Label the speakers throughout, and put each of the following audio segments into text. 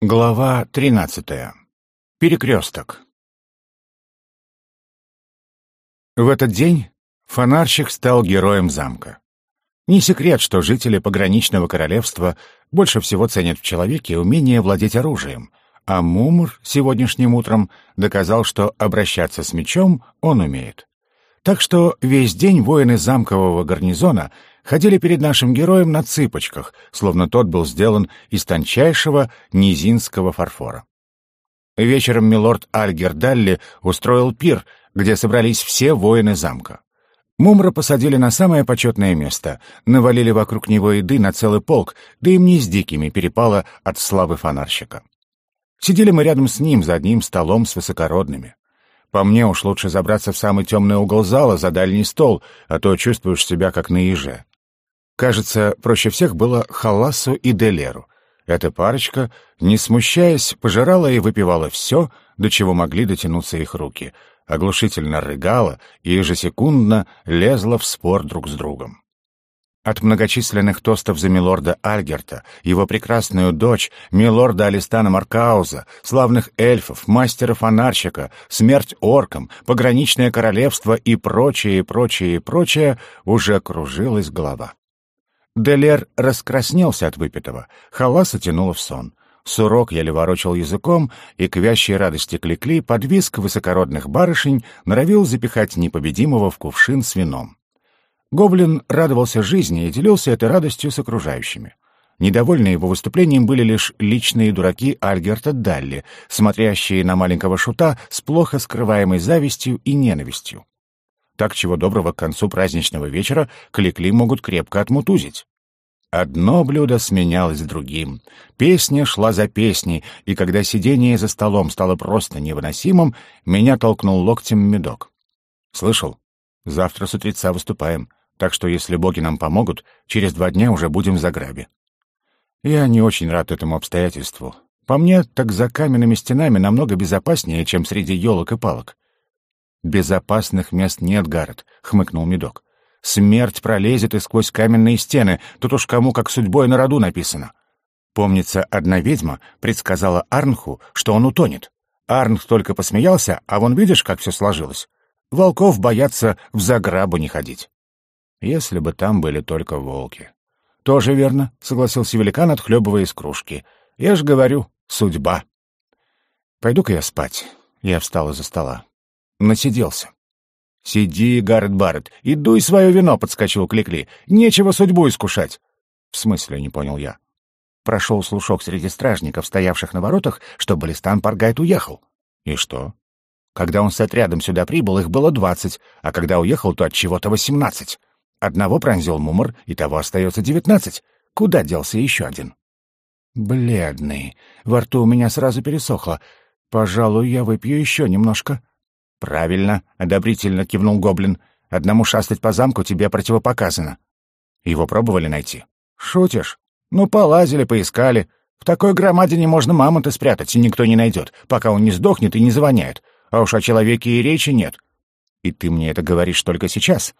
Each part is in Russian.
Speaker 1: Глава тринадцатая. Перекресток. В этот день фонарщик стал героем замка. Не секрет, что жители пограничного королевства больше всего ценят в человеке умение владеть оружием, а Мумр сегодняшним утром доказал, что обращаться с мечом он умеет. Так что весь день воины замкового гарнизона ходили перед нашим героем на цыпочках, словно тот был сделан из тончайшего низинского фарфора. Вечером милорд Альгер Далли устроил пир, где собрались все воины замка. Мумра посадили на самое почетное место, навалили вокруг него еды на целый полк, да им не с дикими перепало от славы фонарщика. Сидели мы рядом с ним за одним столом с высокородными. По мне уж лучше забраться в самый темный угол зала за дальний стол, а то чувствуешь себя как на еже. Кажется, проще всех было Халасу и Делеру. Эта парочка, не смущаясь, пожирала и выпивала все, до чего могли дотянуться их руки, оглушительно рыгала и ежесекундно лезла в спор друг с другом. От многочисленных тостов за милорда Альгерта, его прекрасную дочь, милорда Алистана Маркауза, славных эльфов, мастера-фонарщика, смерть оркам, пограничное королевство и прочее, и прочее, и прочее, уже кружилась голова. Делер раскраснелся от выпитого, халаса тянула в сон. Сурок еле ворочал языком, и к вящей радости Кликли под виск высокородных барышень норовил запихать непобедимого в кувшин с вином. Гоблин радовался жизни и делился этой радостью с окружающими. Недовольны его выступлением были лишь личные дураки Альгерта Далли, смотрящие на маленького шута с плохо скрываемой завистью и ненавистью. Так чего доброго к концу праздничного вечера кликли могут крепко отмутузить. Одно блюдо сменялось другим. Песня шла за песней, и когда сидение за столом стало просто невыносимым, меня толкнул локтем медок. «Слышал? Завтра с утреца выступаем, так что если боги нам помогут, через два дня уже будем в Заграбе». Я не очень рад этому обстоятельству. По мне, так за каменными стенами намного безопаснее, чем среди елок и палок. «Безопасных мест нет, Гаррет», — хмыкнул Медок. «Смерть пролезет и сквозь каменные стены, тут уж кому как судьбой на роду написано». Помнится, одна ведьма предсказала Арнху, что он утонет. Арнх только посмеялся, а вон видишь, как все сложилось. Волков боятся в заграбу не ходить. Если бы там были только волки. «Тоже верно», — согласился великан, отхлебывая из кружки. «Я ж говорю, судьба». «Пойду-ка я спать». Я встал из-за стола. Насиделся. «Сиди, Гаррет Барретт, и дуй свое вино», — подскочил Кликли. «Нечего судьбу искушать». «В смысле?» — не понял я. Прошел слушок среди стражников, стоявших на воротах, что Балистан Паргайт уехал. И что? Когда он с отрядом сюда прибыл, их было двадцать, а когда уехал, то от чего-то восемнадцать. Одного пронзил мумор, и того остается девятнадцать. Куда делся еще один? Бледный. Во рту у меня сразу пересохло. Пожалуй, я выпью еще немножко. «Правильно», — одобрительно кивнул Гоблин. «Одному шастать по замку тебе противопоказано». «Его пробовали найти?» «Шутишь? Ну, полазили, поискали. В такой громадине можно мамонта спрятать, и никто не найдет, пока он не сдохнет и не завоняет. А уж о человеке и речи нет. И ты мне это говоришь только сейчас.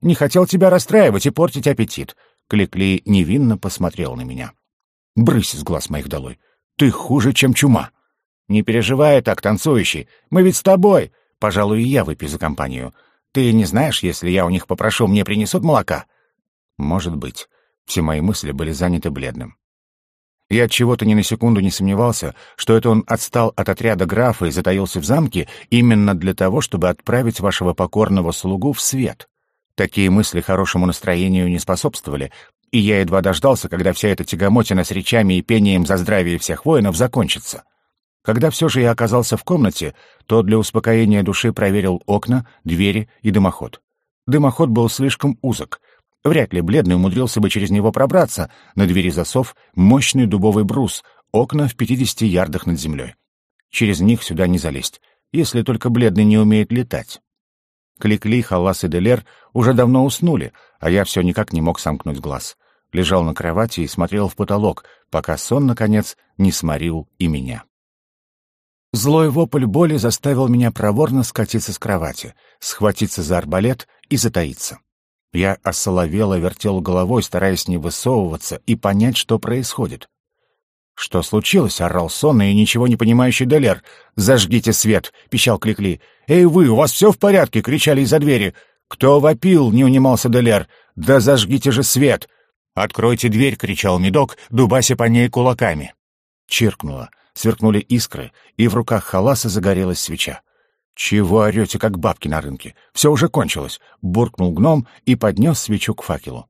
Speaker 1: Не хотел тебя расстраивать и портить аппетит». Кликли невинно посмотрел на меня. «Брысь с глаз моих долой. Ты хуже, чем чума». «Не переживай так, танцующий. Мы ведь с тобой. Пожалуй, я выпью за компанию. Ты не знаешь, если я у них попрошу, мне принесут молока? Может быть. Все мои мысли были заняты бледным. Я от чего-то ни на секунду не сомневался, что это он отстал от отряда графа и затаился в замке именно для того, чтобы отправить вашего покорного слугу в свет. Такие мысли хорошему настроению не способствовали, и я едва дождался, когда вся эта тягомотина с речами и пением за здравие всех воинов закончится. Когда все же я оказался в комнате, то для успокоения души проверил окна, двери и дымоход. Дымоход был слишком узок. Вряд ли бледный умудрился бы через него пробраться. На двери засов мощный дубовый брус, окна в 50 ярдах над землей. Через них сюда не залезть, если только бледный не умеет летать. Кликли, Халас и Делер уже давно уснули, а я все никак не мог сомкнуть глаз. Лежал на кровати и смотрел в потолок, пока сон, наконец, не сморил и меня. Злой вопль боли заставил меня проворно скатиться с кровати, схватиться за арбалет и затаиться. Я осоловело вертел головой, стараясь не высовываться и понять, что происходит. «Что случилось?» — орал сонный и ничего не понимающий Делер. «Зажгите свет!» — пищал Кликли. «Эй вы, у вас все в порядке?» — кричали из-за двери. «Кто вопил?» — не унимался Делер. «Да зажгите же свет!» «Откройте дверь!» — кричал Медок, дубася по ней кулаками. Чиркнуло, сверкнули искры, и в руках халаса загорелась свеча. «Чего орете, как бабки на рынке? Все уже кончилось!» — буркнул гном и поднес свечу к факелу.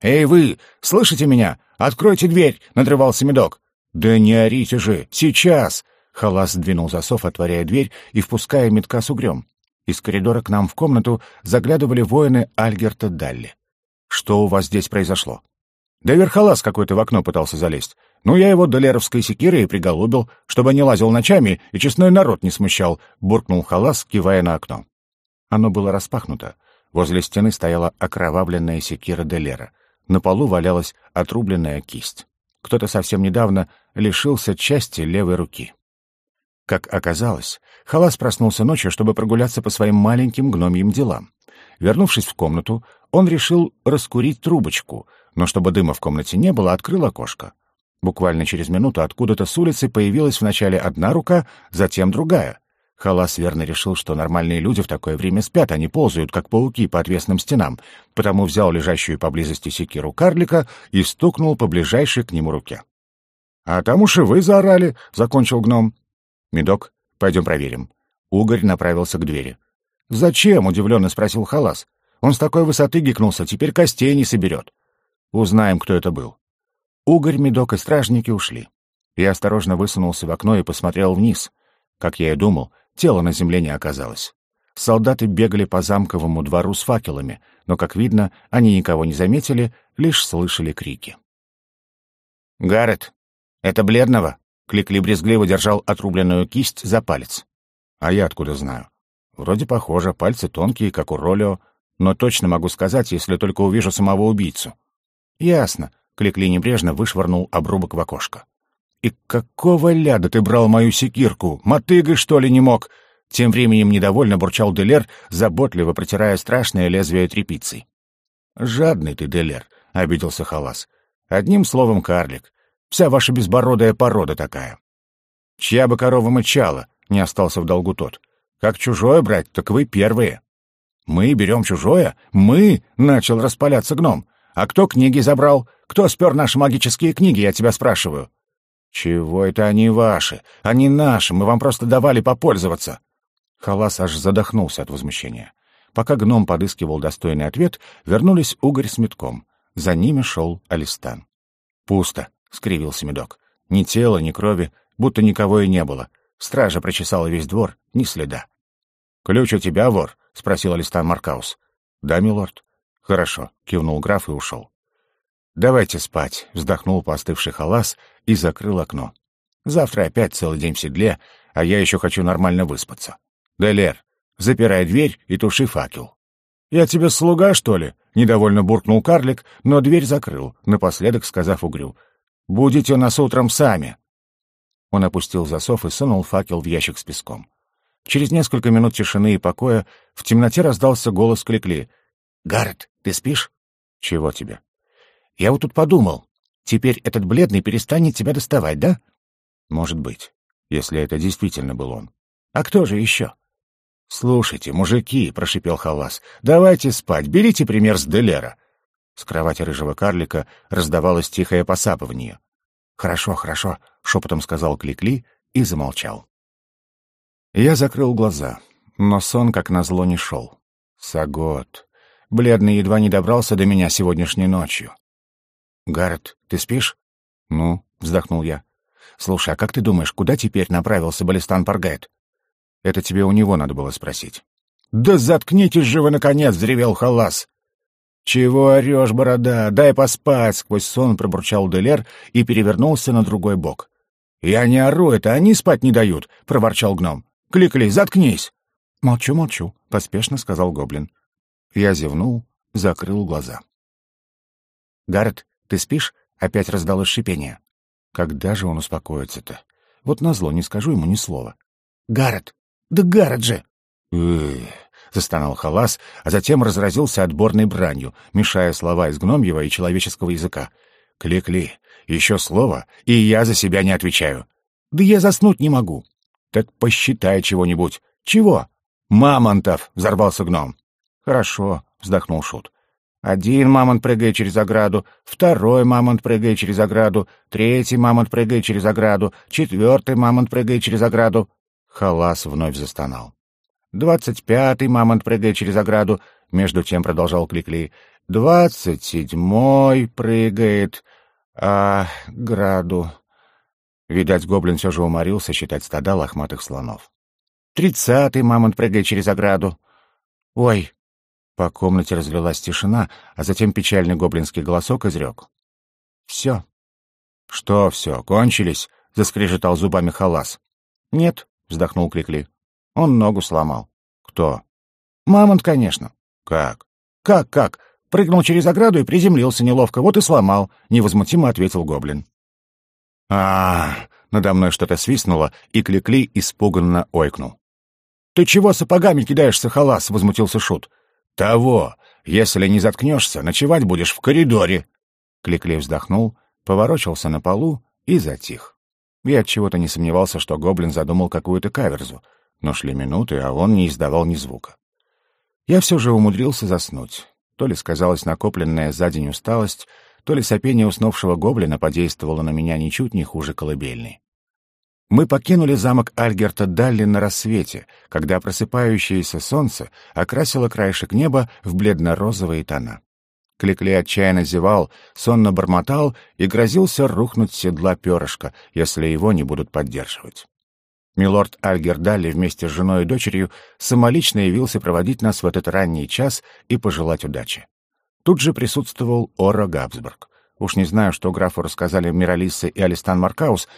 Speaker 1: «Эй вы, слышите меня? Откройте дверь!» — надрывался Медок. «Да не орите же! Сейчас!» Халас сдвинул засов, отворяя дверь и впуская метка с угрём. Из коридора к нам в комнату заглядывали воины Альгерта Далли. «Что у вас здесь произошло?» «Да верхолаз какой-то в окно пытался залезть. Ну, я его долеровской секирой приголубил, чтобы не лазил ночами и честной народ не смущал», — буркнул Халас, кивая на окно. Оно было распахнуто. Возле стены стояла окровавленная секира Делера. На полу валялась отрубленная кисть кто-то совсем недавно лишился части левой руки. Как оказалось, Халас проснулся ночью, чтобы прогуляться по своим маленьким гномьим делам. Вернувшись в комнату, он решил раскурить трубочку, но чтобы дыма в комнате не было, открыл окошко. Буквально через минуту откуда-то с улицы появилась вначале одна рука, затем другая. Халас верно решил, что нормальные люди в такое время спят, а не ползают, как пауки по отвесным стенам, потому взял лежащую поблизости секиру карлика и стукнул по ближайшей к нему руке. «А там уж и вы заорали», — закончил гном. «Медок, пойдем проверим». Угорь направился к двери. «Зачем?» — удивленно спросил Халас. «Он с такой высоты гикнулся, теперь костей не соберет». «Узнаем, кто это был». Угорь, Медок и стражники ушли. Я осторожно высунулся в окно и посмотрел вниз. Как я и думал, Тела на земле не оказалось. Солдаты бегали по замковому двору с факелами, но, как видно, они никого не заметили, лишь слышали крики. «Гаррет, это бледного?» Кликли брезгливо держал отрубленную кисть за палец. «А я откуда знаю?» «Вроде похоже, пальцы тонкие, как у Ролио, но точно могу сказать, если только увижу самого убийцу». «Ясно», — Кликли небрежно вышвырнул обрубок в окошко. «И какого ляда ты брал мою секирку? Мотыгой, что ли, не мог?» Тем временем недовольно бурчал Делер, заботливо протирая страшное лезвие тряпицей. «Жадный ты, Делер», — обиделся Халас. «Одним словом, карлик. Вся ваша безбородая порода такая». «Чья бы корова мычала?» — не остался в долгу тот. «Как чужое брать, так вы первые». «Мы берем чужое? Мы?» — начал распаляться гном. «А кто книги забрал? Кто спер наши магические книги, я тебя спрашиваю?» «Чего это они ваши? Они наши, мы вам просто давали попользоваться!» Халас аж задохнулся от возмущения. Пока гном подыскивал достойный ответ, вернулись Угорь с метком. За ними шел Алистан. «Пусто», — скривился медок. «Ни тела, ни крови, будто никого и не было. Стража прочесала весь двор, ни следа». «Ключ у тебя, вор?» — спросил Алистан Маркаус. «Да, милорд». «Хорошо», — кивнул граф и ушел. «Давайте спать», — вздохнул поостывший халас и закрыл окно. «Завтра опять целый день в седле, а я еще хочу нормально выспаться. Делер, запирай дверь и туши факел». «Я тебе слуга, что ли?» — недовольно буркнул карлик, но дверь закрыл, напоследок сказав угрю. «Будете нас утром сами». Он опустил засов и сунул факел в ящик с песком. Через несколько минут тишины и покоя в темноте раздался голос Кликли. «Гаррет, ты спишь?» «Чего тебе?» Я вот тут подумал, теперь этот бледный перестанет тебя доставать, да? Может быть, если это действительно был он. А кто же еще? «Слушайте, мужики», — прошипел Халас, — «давайте спать, берите пример с Делера». С кровати рыжего карлика раздавалось тихое посапывание. «Хорошо, хорошо», — шепотом сказал Кликли и замолчал. Я закрыл глаза, но сон, как назло, не шел. Сагот. Бледный едва не добрался до меня сегодняшней ночью. «Гаррет, ты спишь?» «Ну», — вздохнул я. «Слушай, а как ты думаешь, куда теперь направился Балистан Паргайт?» «Это тебе у него надо было спросить». «Да заткнитесь же вы, наконец!» — взревел Халас. «Чего орешь, борода? Дай поспать!» — сквозь сон пробурчал Делер и перевернулся на другой бок. «Я не ору, это они спать не дают!» — проворчал гном. «Кликли, заткнись!» «Молчу, молчу», — поспешно сказал гоблин. Я зевнул, закрыл глаза. «Гаррет, «Ты спишь?» — опять раздалось шипение. Когда же он успокоится-то? Вот назло не скажу ему ни слова. «Гаррет! Да Гаррет же!» «Эх!» — застонал Халас, а затем разразился отборной бранью, мешая слова из гномьего и человеческого языка. «Кли-кли! Еще слово, и я за себя не отвечаю. Да я заснуть не могу. Так посчитай чего-нибудь. Чего? Мамонтов, взорвался гном. Хорошо, вздохнул Шут. Один мамонт прыгает через ограду, второй мамонт прыгает через ограду, третий мамонт прыгает через ограду, четвертый мамонт прыгает через ограду. Халас вновь застонал. Двадцать пятый мамонт прыгает через ограду, между тем продолжал Кликли. Двадцать седьмой прыгает, а граду. Видать, гоблин все же уморился считать стада лохматых слонов. Тридцатый мамонт прыгает через ограду. Ой, по комнате разлилась тишина, а затем печальный гоблинский голосок изрек. «Все». «Что все, кончились?» — заскрежетал зубами халас. «Нет», — вздохнул Кликли. «Он ногу сломал». «Кто?» «Мамонт, конечно». «Как?» «Как, как? Прыгнул через ограду и приземлился неловко, вот и сломал», — невозмутимо ответил гоблин. а, надо мной что-то свистнуло, и Кликли испуганно ойкнул. «Ты чего сапогами кидаешься, халас?» — возмутился Шут. «Того! Если не заткнешься, ночевать будешь в коридоре!» Кликли вздохнул, поворочился на полу и затих. Я от чего-то не сомневался, что гоблин задумал какую-то каверзу, но шли минуты, а он не издавал ни звука. Я все же умудрился заснуть. То ли сказалась накопленная за день усталость, то ли сопение уснувшего гоблина подействовало на меня ничуть не хуже колыбельной. Мы покинули замок Альгерта Далли на рассвете, когда просыпающееся солнце окрасило краешек неба в бледно-розовые тона. Кликли отчаянно зевал, сонно бормотал и грозился рухнуть седла перышка, если его не будут поддерживать. Милорд Альгер Далли вместе с женой и дочерью самолично явился проводить нас в этот ранний час и пожелать удачи. Тут же присутствовал Ора Габсбург. Уж не знаю, что графу рассказали Миралисса и Алистан Маркаус,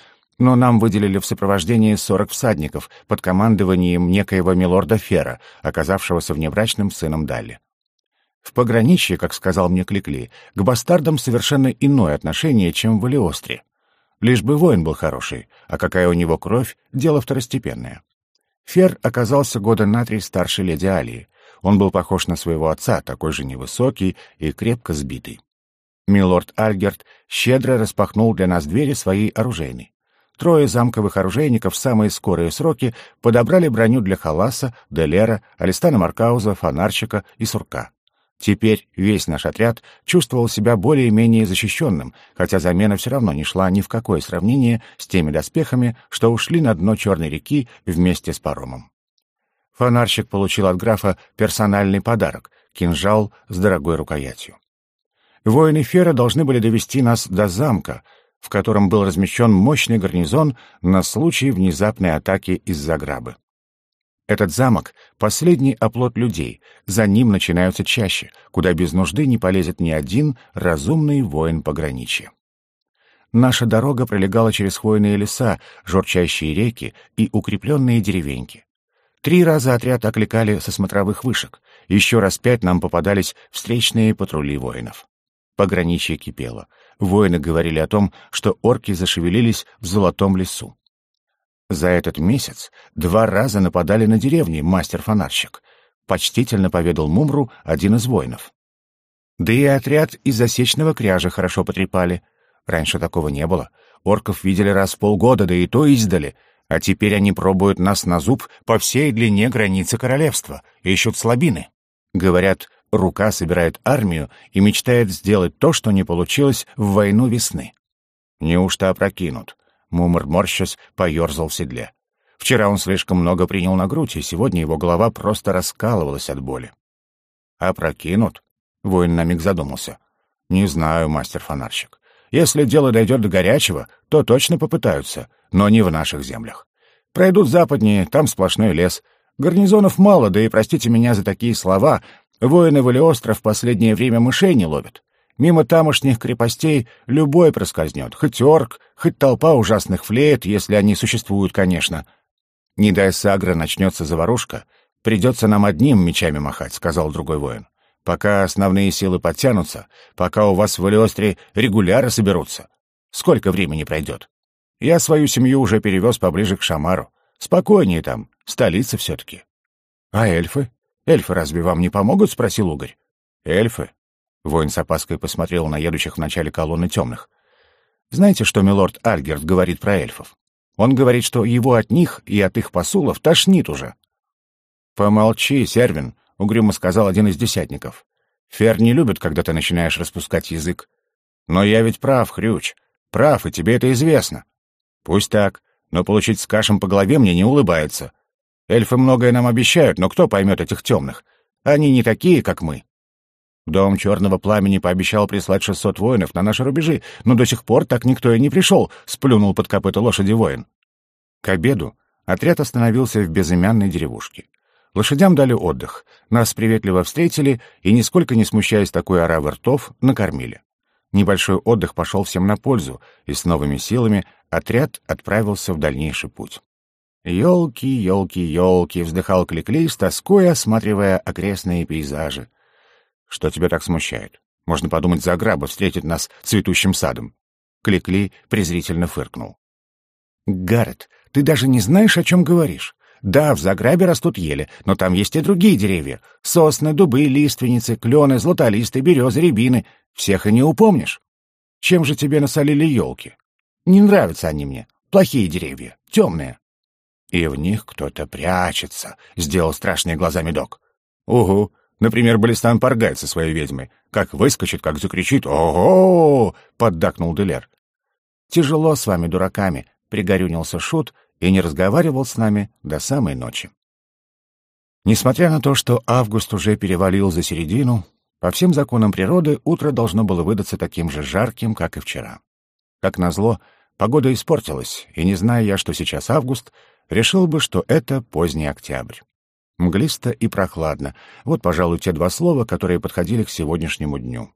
Speaker 1: но нам выделили в сопровождении сорок всадников под командованием некоего милорда Фера, оказавшегося внебрачным сыном Далли. В пограничье, как сказал мне Кликли, к бастардам совершенно иное отношение, чем в Алиостре. Лишь бы воин был хороший, а какая у него кровь — дело второстепенное. Фер оказался года на три старше леди Алии. Он был похож на своего отца, такой же невысокий и крепко сбитый. Милорд Альгерт щедро распахнул для нас двери своей оружейной. Трое замковых оружейников в самые скорые сроки подобрали броню для Халаса, Делера, Алистана Маркауза, Фонарчика и Сурка. Теперь весь наш отряд чувствовал себя более-менее защищенным, хотя замена все равно не шла ни в какое сравнение с теми доспехами, что ушли на дно Черной реки вместе с паромом. Фонарщик получил от графа персональный подарок — кинжал с дорогой рукоятью. Воины Фера должны были довести нас до замка — в котором был размещен мощный гарнизон на случай внезапной атаки из-за грабы. Этот замок — последний оплот людей, за ним начинаются чаще, куда без нужды не полезет ни один разумный воин пограничья. Наша дорога пролегала через хвойные леса, журчащие реки и укрепленные деревеньки. Три раза отряд окликали со смотровых вышек, еще раз пять нам попадались встречные патрули воинов. Пограничье кипело. Воины говорили о том, что орки зашевелились в золотом лесу. За этот месяц два раза нападали на деревни мастер-фонарщик. Почтительно поведал Мумру один из воинов. Да и отряд из засечного кряжа хорошо потрепали. Раньше такого не было. Орков видели раз в полгода, да и то издали. А теперь они пробуют нас на зуб по всей длине границы королевства, ищут слабины. Говорят, Рука собирает армию и мечтает сделать то, что не получилось в войну весны. Неужто опрокинут? Мумр морщась поерзал в седле. Вчера он слишком много принял на грудь, и сегодня его голова просто раскалывалась от боли. «Опрокинут?» — воин на миг задумался. «Не знаю, мастер-фонарщик. Если дело дойдет до горячего, то точно попытаются, но не в наших землях. Пройдут западнее, там сплошной лес. Гарнизонов мало, да и простите меня за такие слова, Воины Валиостро в последнее время мышей не ловят. Мимо тамошних крепостей любой проскользнет, хоть орк, хоть толпа ужасных флеет, если они существуют, конечно. Не дай сагра начнется заварушка, придется нам одним мечами махать, — сказал другой воин. Пока основные силы подтянутся, пока у вас в Валиостре регуляры соберутся. Сколько времени пройдет? Я свою семью уже перевез поближе к Шамару. Спокойнее там, столица все-таки. А эльфы? «Эльфы разве вам не помогут?» — спросил Угорь. «Эльфы?» — воин с опаской посмотрел на едущих в начале колонны темных. Знаете, что милорд Альгерт говорит про эльфов? Он говорит, что его от них и от их посулов тошнит уже. «Помолчи, Сервин», — угрюмо сказал один из десятников. «Фер не любит, когда ты начинаешь распускать язык. Но я ведь прав, Хрюч. Прав, и тебе это известно. Пусть так, но получить с кашем по голове мне не улыбается. Эльфы многое нам обещают, но кто поймет этих темных? Они не такие, как мы. Дом Черного Пламени пообещал прислать 600 воинов на наши рубежи, но до сих пор так никто и не пришел, — сплюнул под копыта лошади воин. К обеду отряд остановился в безымянной деревушке. Лошадям дали отдых, нас приветливо встретили и, нисколько не смущаясь такой оравы ртов, накормили. Небольшой отдых пошел всем на пользу, и с новыми силами отряд отправился в дальнейший путь. «Елки, елки, елки!» — вздыхал Кликлей, с тоской осматривая окрестные пейзажи. «Что тебя так смущает? Можно подумать, за Заграба встретит нас цветущим садом». Кликли презрительно фыркнул. «Гаррет, ты даже не знаешь, о чем говоришь. Да, в Заграбе растут ели, но там есть и другие деревья. Сосны, дубы, лиственницы, клены, златолисты, березы, рябины. Всех и не упомнишь. Чем же тебе насолили елки? Не нравятся они мне. Плохие деревья, темные. И в них кто-то прячется, — сделал страшные глаза медок. Угу, например, Балистан Паргайт со своей ведьмой. Как выскочит, как закричит «Ого!» — поддакнул Делер. «Тяжело с вами, дураками», — пригорюнился Шут и не разговаривал с нами до самой ночи. Несмотря на то, что август уже перевалил за середину, по всем законам природы утро должно было выдаться таким же жарким, как и вчера. Как назло, погода испортилась, и, не зная я, что сейчас август, решил бы, что это поздний октябрь. Мглисто и прохладно. Вот, пожалуй, те два слова, которые подходили к сегодняшнему дню.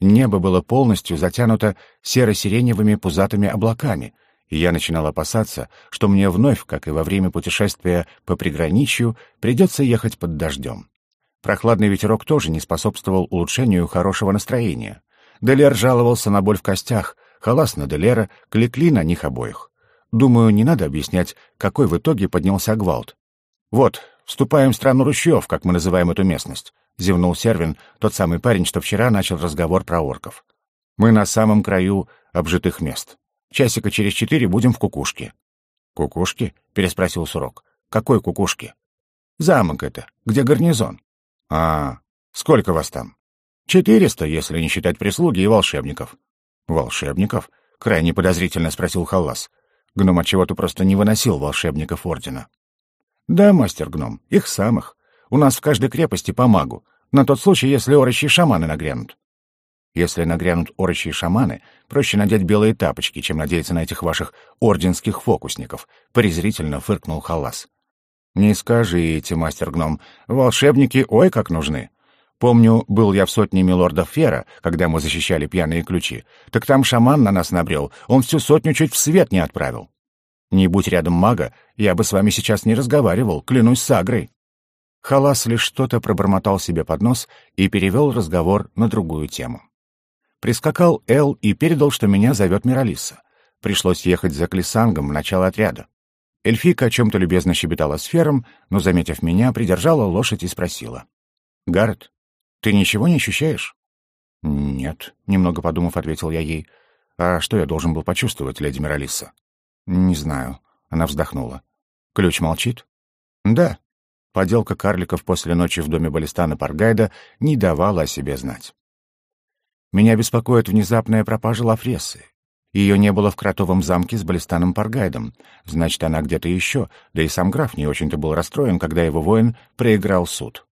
Speaker 1: Небо было полностью затянуто серо-сиреневыми пузатыми облаками, и я начинал опасаться, что мне вновь, как и во время путешествия по приграничью, придется ехать под дождем. Прохладный ветерок тоже не способствовал улучшению хорошего настроения. Делер жаловался на боль в костях, халас на Делера, кликли на них обоих. Думаю, не надо объяснять, какой в итоге поднялся гвалт. «Вот, вступаем в страну ручьев, как мы называем эту местность», — зевнул Сервин, тот самый парень, что вчера начал разговор про орков. «Мы на самом краю обжитых мест. Часика через четыре будем в кукушке». «Кукушке?» — переспросил Сурок. «Какой кукушке?» «Замок это, где гарнизон». «А, сколько вас там?» «Четыреста, если не считать прислуги и волшебников». «Волшебников?» — крайне подозрительно спросил Халлас. Гном отчего-то просто не выносил волшебников Ордена. «Да, мастер-гном, их самых. У нас в каждой крепости по магу, на тот случай, если орочьи шаманы нагрянут». «Если нагрянут орочьи шаманы, проще надеть белые тапочки, чем надеяться на этих ваших орденских фокусников», — презрительно фыркнул Халас. «Не скажите, мастер-гном, волшебники ой как нужны. Помню, был я в сотне милордов Фера, когда мы защищали пьяные ключи. Так там шаман на нас набрел, он всю сотню чуть в свет не отправил. Не будь рядом мага, я бы с вами сейчас не разговаривал, клянусь сагрой». Халас лишь что-то пробормотал себе под нос и перевел разговор на другую тему. Прискакал Эл и передал, что меня зовет Миралиса. Пришлось ехать за Клисангом в начало отряда. Эльфика о чем-то любезно щебетала с Фером, но, заметив меня, придержала лошадь и спросила. «Гаррет, ты ничего не ощущаешь? Нет, немного подумав, ответил я ей. А что я должен был почувствовать, леди Миралиса? Не знаю. Она вздохнула. Ключ молчит? Да. Поделка карликов после ночи в доме Балистана Паргайда не давала о себе знать. Меня беспокоит внезапная пропажа Лафресы. Ее не было в Кротовом замке с Балистаном Паргайдом. Значит, она где-то еще, да и сам граф не очень-то был расстроен, когда его воин проиграл суд.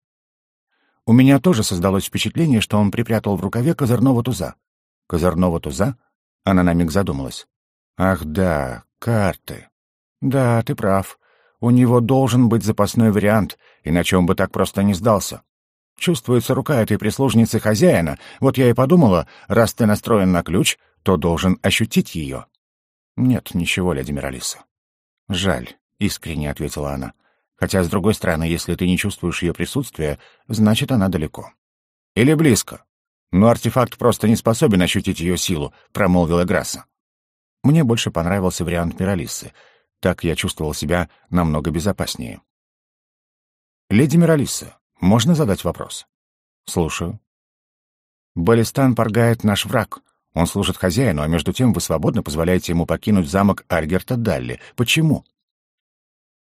Speaker 1: У меня тоже создалось впечатление, что он припрятал в рукаве козырного туза. Козырного туза? Она на миг задумалась. Ах да, карты. Да, ты прав. У него должен быть запасной вариант, иначе он бы так просто не сдался. Чувствуется рука этой прислужницы хозяина. Вот я и подумала, раз ты настроен на ключ, то должен ощутить ее. Нет, ничего, леди Миралиса. Жаль, искренне ответила она. Хотя, с другой стороны, если ты не чувствуешь ее присутствия, значит, она далеко. Или близко. Но артефакт просто не способен ощутить ее силу, промолвила Грасса. Мне больше понравился вариант Миралисы. Так я чувствовал себя намного безопаснее. «Леди Миралиса, можно задать вопрос?» «Слушаю». «Балистан Паргает наш враг. Он служит хозяину, а между тем вы свободно позволяете ему покинуть замок Альгерта Далли. Почему?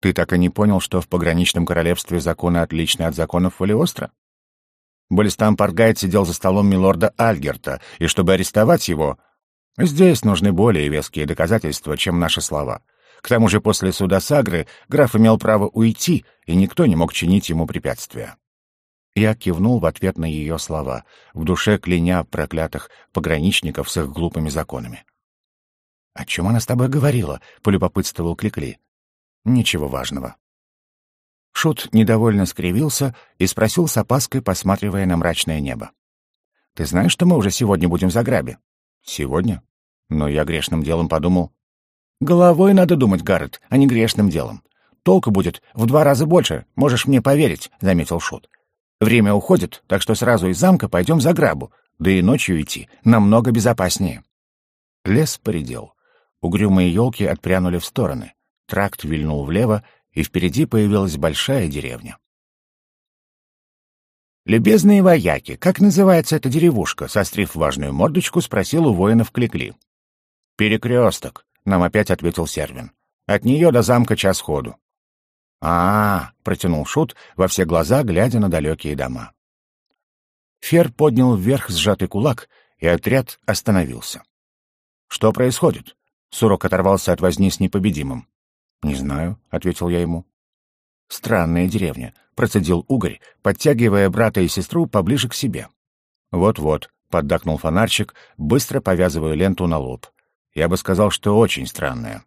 Speaker 1: Ты так и не понял, что в пограничном королевстве законы отличны от законов Валиостро? Балистан Паргайт сидел за столом милорда Альгерта, и чтобы арестовать его... Здесь нужны более веские доказательства, чем наши слова. К тому же после суда Сагры граф имел право уйти, и никто не мог чинить ему препятствия. Я кивнул в ответ на ее слова, в душе кляня проклятых пограничников с их глупыми законами. «О чем она с тобой говорила?» — полюбопытствовал Кликли. «Ничего важного». Шут недовольно скривился и спросил с опаской, посматривая на мрачное небо. «Ты знаешь, что мы уже сегодня будем за граби?» «Сегодня?» Но я грешным делом подумал. «Головой надо думать, Гаррет, а не грешным делом. Толку будет в два раза больше, можешь мне поверить», — заметил Шут. Время уходит, так что сразу из замка пойдем за грабу, да и ночью идти намного безопаснее. Лес поредел. Угрюмые елки отпрянули в стороны. Тракт вильнул влево, и впереди появилась большая деревня. «Любезные вояки, как называется эта деревушка?» — сострив важную мордочку, спросил у воинов Кликли. «Перекресток», — нам опять ответил Сервин. «От нее до замка час ходу а, -а, -а протянул Шут во все глаза, глядя на далекие дома. Фер поднял вверх сжатый кулак, и отряд остановился. «Что происходит?» Сурок оторвался от возни с непобедимым. «Не знаю», — ответил я ему. «Странная деревня», — процедил Угорь, подтягивая брата и сестру поближе к себе. «Вот-вот», — поддакнул фонарчик, быстро повязывая ленту на лоб. «Я бы сказал, что очень странная».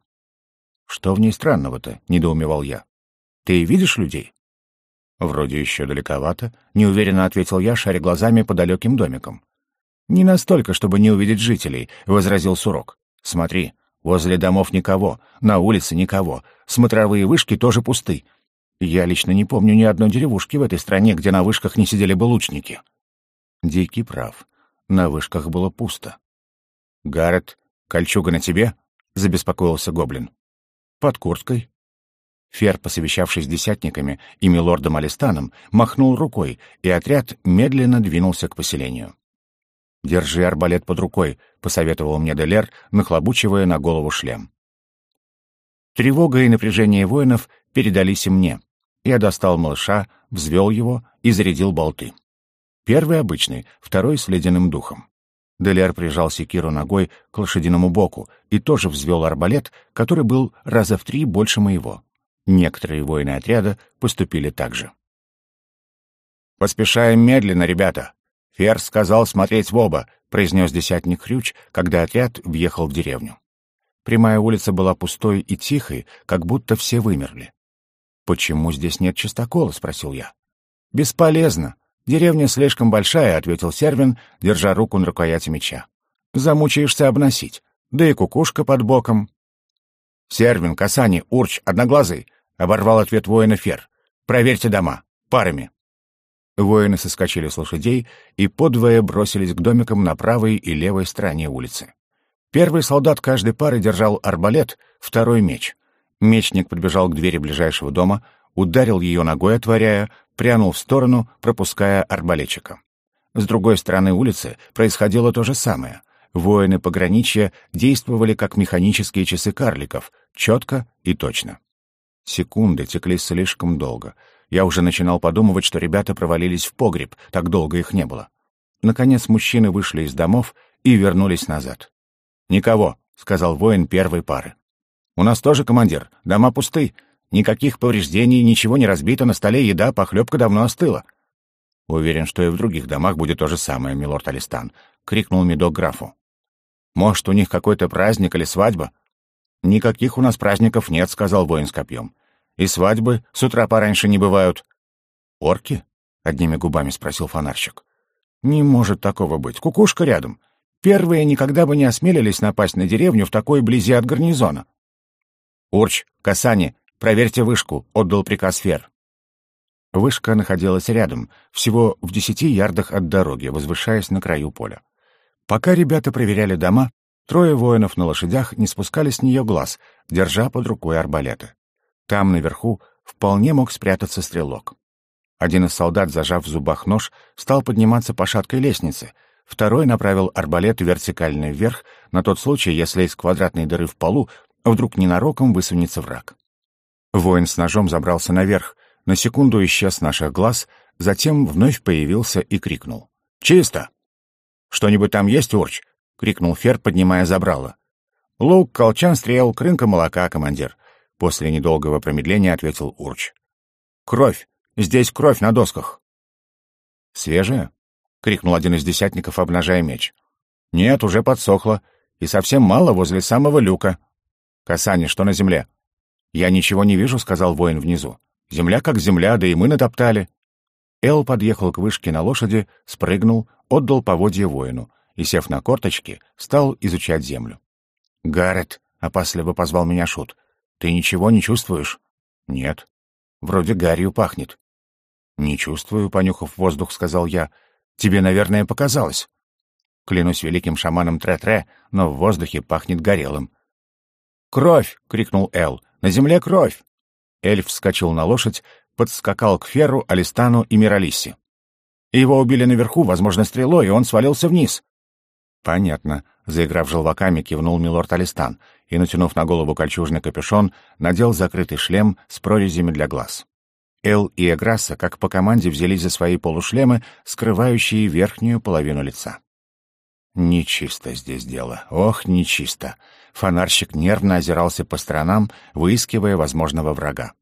Speaker 1: «Что в ней странного-то?» — недоумевал я. Ты видишь людей?» «Вроде еще далековато», — неуверенно ответил я, шаря глазами по далеким домикам. «Не настолько, чтобы не увидеть жителей», — возразил Сурок. «Смотри, возле домов никого, на улице никого, смотровые вышки тоже пусты. Я лично не помню ни одной деревушки в этой стране, где на вышках не сидели бы лучники». Дикий прав. На вышках было пусто. «Гаррет, кольчуга на тебе?» — забеспокоился гоблин. «Под курткой», Фер, посовещавшись с десятниками и милордом Алистаном, махнул рукой, и отряд медленно двинулся к поселению. «Держи арбалет под рукой», — посоветовал мне Делер, нахлобучивая на голову шлем. Тревога и напряжение воинов передались и мне. Я достал малыша, взвел его и зарядил болты. Первый обычный, второй с ледяным духом. Делер прижал секиру ногой к лошадиному боку и тоже взвел арбалет, который был раза в три больше моего. Некоторые воины отряда поступили так же. «Поспешаем медленно, ребята!» «Ферзь сказал смотреть в оба», — произнес десятник Хрюч, когда отряд въехал в деревню. Прямая улица была пустой и тихой, как будто все вымерли. «Почему здесь нет чистокола?» — спросил я. «Бесполезно. Деревня слишком большая», — ответил Сервин, держа руку на рукояти меча. «Замучаешься обносить. Да и кукушка под боком». «Сервин, Касани, Урч, Одноглазый, — оборвал ответ воина Фер. «Проверьте дома. Парами». Воины соскочили с лошадей и подвое бросились к домикам на правой и левой стороне улицы. Первый солдат каждой пары держал арбалет, второй — меч. Мечник подбежал к двери ближайшего дома, ударил ее ногой, отворяя, прянул в сторону, пропуская арбалетчика. С другой стороны улицы происходило то же самое. Воины пограничья действовали как механические часы карликов, четко и точно. Секунды текли слишком долго. Я уже начинал подумывать, что ребята провалились в погреб, так долго их не было. Наконец мужчины вышли из домов и вернулись назад. «Никого», — сказал воин первой пары. «У нас тоже командир. Дома пусты. Никаких повреждений, ничего не разбито, на столе еда, похлебка давно остыла». «Уверен, что и в других домах будет то же самое, милорд Алистан», — крикнул Медок графу. «Может, у них какой-то праздник или свадьба?» «Никаких у нас праздников нет», — сказал воин с копьем. «И свадьбы с утра пораньше не бывают». «Орки?» — одними губами спросил фонарщик. «Не может такого быть. Кукушка рядом. Первые никогда бы не осмелились напасть на деревню в такой близи от гарнизона». «Урч, Касани, проверьте вышку», — отдал приказ Фер. Вышка находилась рядом, всего в десяти ярдах от дороги, возвышаясь на краю поля. Пока ребята проверяли дома, Трое воинов на лошадях не спускали с нее глаз, держа под рукой арбалеты. Там, наверху, вполне мог спрятаться стрелок. Один из солдат, зажав в зубах нож, стал подниматься по шаткой лестнице. второй направил арбалет вертикально вверх, на тот случай, если из квадратной дыры в полу вдруг ненароком высунется враг. Воин с ножом забрался наверх, на секунду исчез наших глаз, затем вновь появился и крикнул. «Чисто!» «Что-нибудь там есть, Урч?» — крикнул Фер, поднимая забрало. «Лук, колчан, стрел, крынка молока, командир», — после недолгого промедления ответил Урч. «Кровь! Здесь кровь на досках!» «Свежая?» — крикнул один из десятников, обнажая меч. «Нет, уже подсохло. И совсем мало возле самого люка. Касание, что на земле?» «Я ничего не вижу», — сказал воин внизу. «Земля как земля, да и мы натоптали». Эл подъехал к вышке на лошади, спрыгнул, отдал поводье воину и, сев на корточки, стал изучать землю. «Гаррет», — опасливо позвал меня Шут, — «ты ничего не чувствуешь?» «Нет». «Вроде гарью пахнет». «Не чувствую», — понюхав воздух, сказал я. «Тебе, наверное, показалось». Клянусь великим шаманом Тре-Тре, но в воздухе пахнет горелым. «Кровь!» — крикнул Эл. «На земле кровь!» Эльф вскочил на лошадь, подскакал к Ферру, Алистану и Миралиссе. Его убили наверху, возможно, стрелой, и он свалился вниз. «Понятно», — заиграв желваками, кивнул милорд Алистан и, натянув на голову кольчужный капюшон, надел закрытый шлем с прорезями для глаз. Эл и Эграсса, как по команде, взялись за свои полушлемы, скрывающие верхнюю половину лица. Нечисто здесь дело. Ох, нечисто. Фонарщик нервно озирался по сторонам, выискивая возможного врага.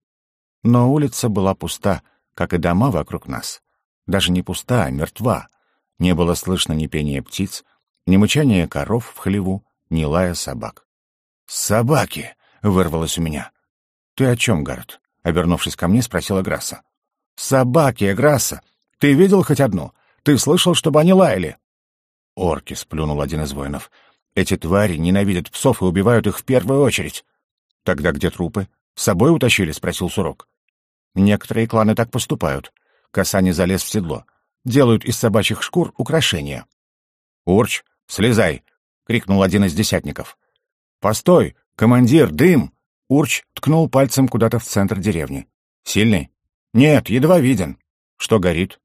Speaker 1: Но улица была пуста, как и дома вокруг нас. Даже не пуста, а мертва. Не было слышно ни пения птиц, ни мычания коров в хлеву, ни лая собак. «Собаки!» — вырвалось у меня. «Ты о чем, Гард?» — обернувшись ко мне, спросила Грасса. «Собаки, Грасса! Ты видел хоть одну? Ты слышал, чтобы они лаяли?» «Орки!» — сплюнул один из воинов. «Эти твари ненавидят псов и убивают их в первую очередь». «Тогда где трупы? С собой утащили?» — спросил Сурок. Некоторые кланы так поступают. Касани залез в седло. Делают из собачьих шкур украшения. «Урч, слезай!» — крикнул один из десятников. «Постой! Командир, дым!» Урч ткнул пальцем куда-то в центр деревни. «Сильный?» «Нет, едва виден». «Что горит?»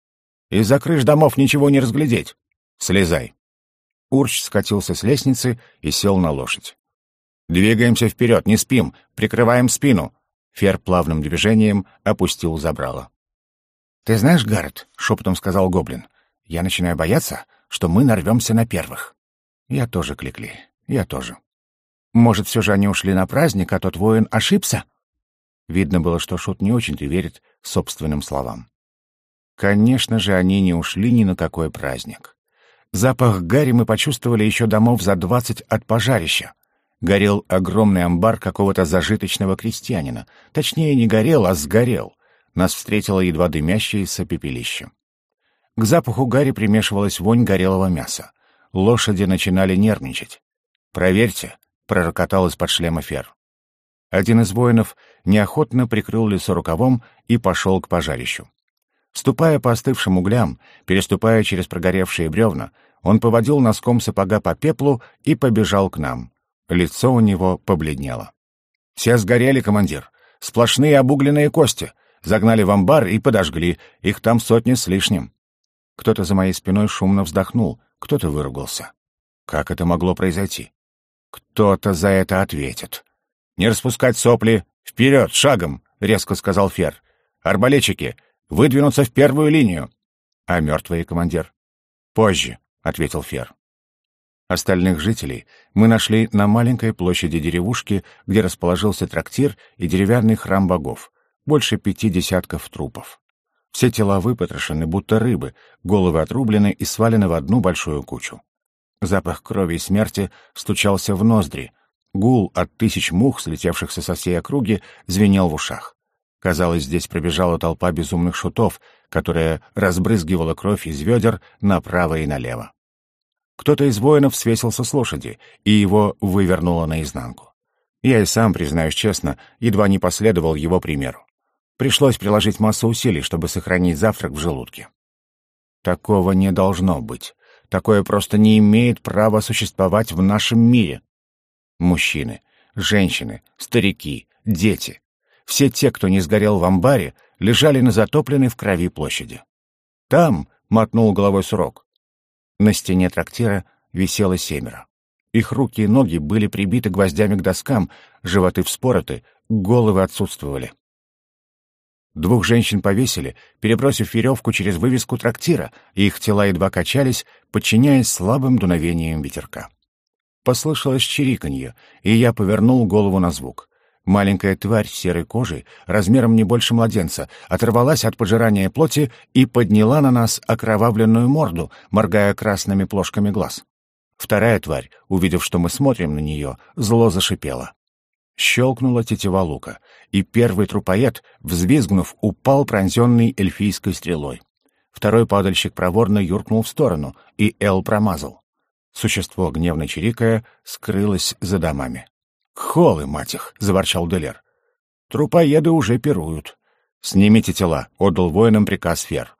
Speaker 1: «Из-за крыш домов ничего не разглядеть. Слезай». Урч скатился с лестницы и сел на лошадь. «Двигаемся вперед, не спим, прикрываем спину. Фер плавным движением опустил забрало. «Ты знаешь, Гаррет», — шепотом сказал Гоблин, — «я начинаю бояться, что мы нарвемся на первых». Я тоже кликли. Я тоже. Может, все же они ушли на праздник, а тот воин ошибся? Видно было, что Шут не очень-то верит собственным словам. Конечно же, они не ушли ни на какой праздник. Запах гари мы почувствовали еще домов за двадцать от пожарища горел огромный амбар какого-то зажиточного крестьянина. Точнее, не горел, а сгорел. Нас встретило едва дымящееся пепелище. К запаху гари примешивалась вонь горелого мяса. Лошади начинали нервничать. «Проверьте», — пророкотал из-под шлема фер. Один из воинов неохотно прикрыл лицо рукавом и пошел к пожарищу. Ступая по остывшим углям, переступая через прогоревшие бревна, он поводил носком сапога по пеплу и побежал к нам. Лицо у него побледнело. «Все сгорели, командир. Сплошные обугленные кости. Загнали в амбар и подожгли. Их там сотни с лишним». Кто-то за моей спиной шумно вздохнул, кто-то выругался. Как это могло произойти? Кто-то за это ответит. «Не распускать сопли! Вперед, шагом!» — резко сказал Фер. «Арбалетчики, выдвинуться в первую линию!» «А мертвые, командир?» «Позже», — ответил Фер. Остальных жителей мы нашли на маленькой площади деревушки, где расположился трактир и деревянный храм богов. Больше пяти десятков трупов. Все тела выпотрошены, будто рыбы, головы отрублены и свалены в одну большую кучу. Запах крови и смерти стучался в ноздри. Гул от тысяч мух, слетевшихся со всей округи, звенел в ушах. Казалось, здесь пробежала толпа безумных шутов, которая разбрызгивала кровь из ведер направо и налево. Кто-то из воинов свесился с лошади, и его вывернуло наизнанку. Я и сам, признаюсь честно, едва не последовал его примеру. Пришлось приложить массу усилий, чтобы сохранить завтрак в желудке. Такого не должно быть. Такое просто не имеет права существовать в нашем мире. Мужчины, женщины, старики, дети. Все те, кто не сгорел в амбаре, лежали на затопленной в крови площади. «Там», — мотнул головой Сурок, На стене трактира висело семеро. Их руки и ноги были прибиты гвоздями к доскам, животы вспороты, головы отсутствовали. Двух женщин повесили, перебросив веревку через вывеску трактира, и их тела едва качались, подчиняясь слабым дуновениям ветерка. Послышалось чириканье, и я повернул голову на звук. Маленькая тварь с серой кожей, размером не больше младенца, оторвалась от пожирания плоти и подняла на нас окровавленную морду, моргая красными плошками глаз. Вторая тварь, увидев, что мы смотрим на нее, зло зашипела. Щелкнула тетива лука, и первый трупоед, взвизгнув, упал пронзенный эльфийской стрелой. Второй падальщик проворно юркнул в сторону, и Эл промазал. Существо, гневно чирикая, скрылось за домами. «Холы, мать их!» — заворчал Делер. «Трупоеды уже пируют. Снимите тела», — отдал воинам приказ Фер.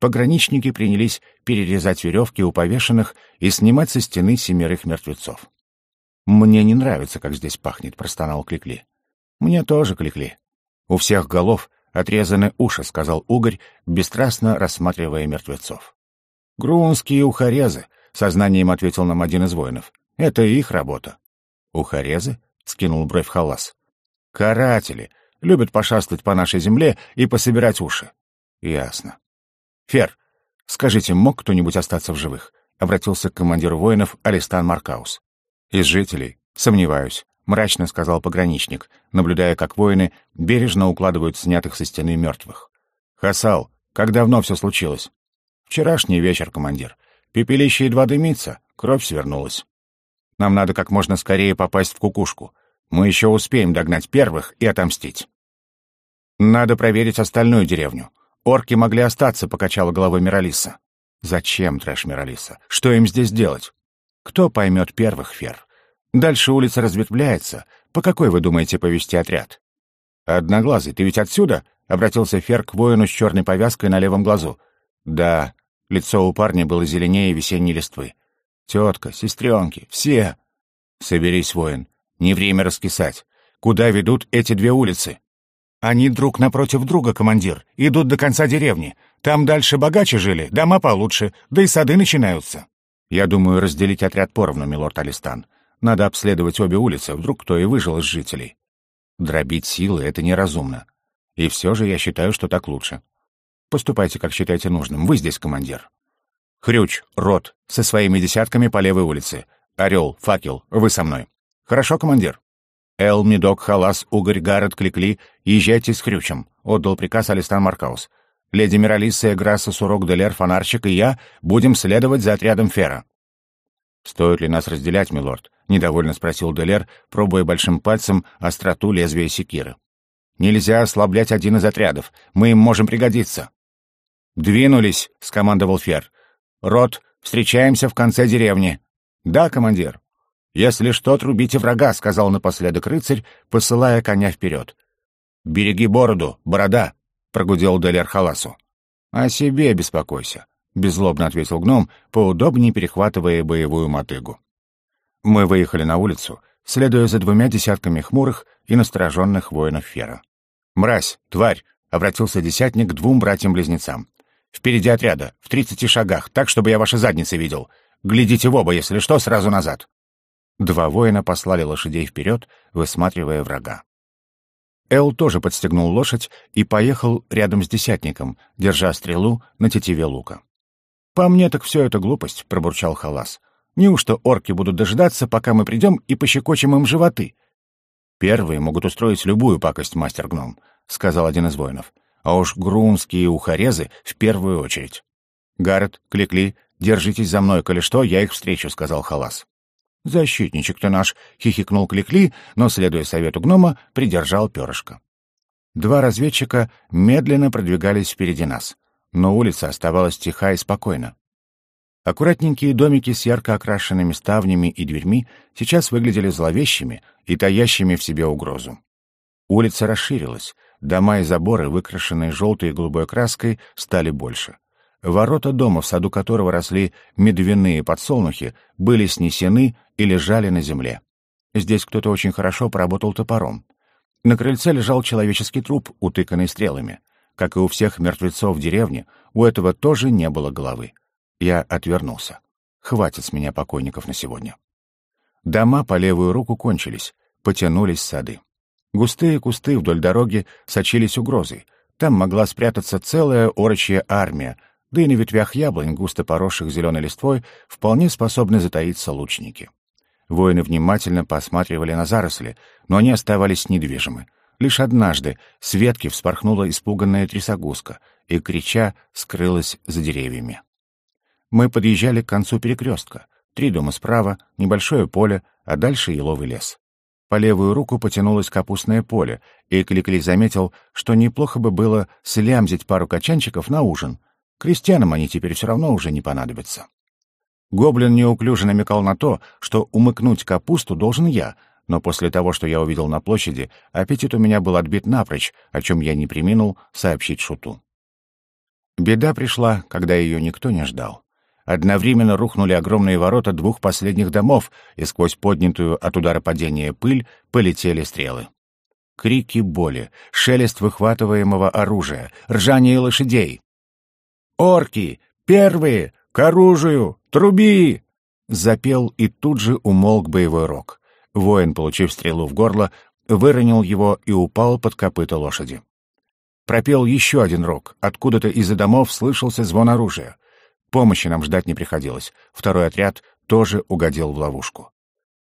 Speaker 1: Пограничники принялись перерезать веревки у повешенных и снимать со стены семерых мертвецов. «Мне не нравится, как здесь пахнет», — простонал Кликли. «Мне тоже, Кликли. У всех голов отрезаны уши», — сказал Угорь, бесстрастно рассматривая мертвецов. «Грунские ухорезы», — сознанием ответил нам один из воинов. «Это их работа». «Ухорезы?» — скинул бровь Халас. «Каратели. Любят пошастать по нашей земле и пособирать уши». «Ясно». «Фер, скажите, мог кто-нибудь остаться в живых?» — обратился к командиру воинов Алистан Маркаус. «Из жителей? Сомневаюсь», — мрачно сказал пограничник, наблюдая, как воины бережно укладывают снятых со стены мертвых. «Хасал, как давно все случилось?» «Вчерашний вечер, командир. Пепелище едва дымится, кровь свернулась. Нам надо как можно скорее попасть в кукушку. Мы еще успеем догнать первых и отомстить». «Надо проверить остальную деревню. Орки могли остаться», — покачала головой Миралиса. «Зачем, трэш Миралиса? Что им здесь делать?» Кто поймет первых, Фер? Дальше улица разветвляется. По какой, вы думаете, повести отряд? «Одноглазый, ты ведь отсюда?» — обратился Фер к воину с черной повязкой на левом глазу. «Да». Лицо у парня было зеленее весенней листвы. «Тетка, сестренки, все!» «Соберись, воин. Не время раскисать. Куда ведут эти две улицы?» «Они друг напротив друга, командир. Идут до конца деревни. Там дальше богаче жили, дома получше, да и сады начинаются». Я думаю разделить отряд поровну, милорд Алистан. Надо обследовать обе улицы, вдруг кто и выжил из жителей. Дробить силы — это неразумно. И все же я считаю, что так лучше. Поступайте, как считаете нужным. Вы здесь командир. Хрюч, Рот, со своими десятками по левой улице. Орел, Факел, вы со мной. Хорошо, командир? Эл, Медок, Халас, Угорь, Гаррет, Кликли, езжайте с Хрючем, отдал приказ Алистан Маркаус. Леди Миралиса, Грасса, Сурок, Делер, Фонарщик и я будем следовать за отрядом Фера. «Стоит ли нас разделять, милорд?» — недовольно спросил Делер, пробуя большим пальцем остроту лезвия секиры. «Нельзя ослаблять один из отрядов. Мы им можем пригодиться». «Двинулись», — скомандовал Фер. «Рот, встречаемся в конце деревни». «Да, командир». «Если что, трубите врага», — сказал напоследок рыцарь, посылая коня вперед. «Береги бороду, борода», прогудел Делер Халасу. «О себе беспокойся», — беззлобно ответил гном, поудобнее перехватывая боевую мотыгу. Мы выехали на улицу, следуя за двумя десятками хмурых и настороженных воинов Фера. «Мразь, тварь!» — обратился десятник к двум братьям-близнецам. «Впереди отряда, в тридцати шагах, так, чтобы я ваши задницы видел. Глядите в оба, если что, сразу назад». Два воина послали лошадей вперед, высматривая врага. Эл тоже подстегнул лошадь и поехал рядом с десятником, держа стрелу на тетиве лука. «По мне так все это глупость», — пробурчал Халас. «Неужто орки будут дожидаться, пока мы придем и пощекочем им животы?» «Первые могут устроить любую пакость, мастер-гном», — сказал один из воинов. «А уж грунские ухорезы в первую очередь». «Гаррет, Кликли, держитесь за мной, коли что, я их встречу», — сказал Халас. «Защитничек ты наш!» — хихикнул Кликли, но, следуя совету гнома, придержал перышко. Два разведчика медленно продвигались впереди нас, но улица оставалась тиха и спокойна. Аккуратненькие домики с ярко окрашенными ставнями и дверьми сейчас выглядели зловещими и таящими в себе угрозу. Улица расширилась, дома и заборы, выкрашенные желтой и голубой краской, стали больше. Ворота дома, в саду которого росли медвяные подсолнухи, были снесены и лежали на земле. Здесь кто-то очень хорошо поработал топором. На крыльце лежал человеческий труп, утыканный стрелами. Как и у всех мертвецов в деревне, у этого тоже не было головы. Я отвернулся. Хватит с меня покойников на сегодня. Дома по левую руку кончились, потянулись сады. Густые кусты вдоль дороги сочились угрозой. Там могла спрятаться целая орочья армия, да и на ветвях яблонь, густо поросших зеленой листвой, вполне способны затаиться лучники. Воины внимательно посматривали на заросли, но они оставались недвижимы. Лишь однажды с ветки вспорхнула испуганная трясогузка и, крича, скрылась за деревьями. Мы подъезжали к концу перекрестка. Три дома справа, небольшое поле, а дальше еловый лес. По левую руку потянулось капустное поле, и Кликли заметил, что неплохо бы было слямзить пару качанчиков на ужин. Крестьянам они теперь все равно уже не понадобятся. Гоблин неуклюже намекал на то, что умыкнуть капусту должен я, но после того, что я увидел на площади, аппетит у меня был отбит напрочь, о чем я не приминул сообщить Шуту. Беда пришла, когда ее никто не ждал. Одновременно рухнули огромные ворота двух последних домов, и сквозь поднятую от удара падения пыль полетели стрелы. Крики боли, шелест выхватываемого оружия, ржание лошадей. «Орки! Первые! К оружию! Труби!» Запел и тут же умолк боевой рог. Воин, получив стрелу в горло, выронил его и упал под копыта лошади. Пропел еще один рог. Откуда-то из-за домов слышался звон оружия. Помощи нам ждать не приходилось. Второй отряд тоже угодил в ловушку.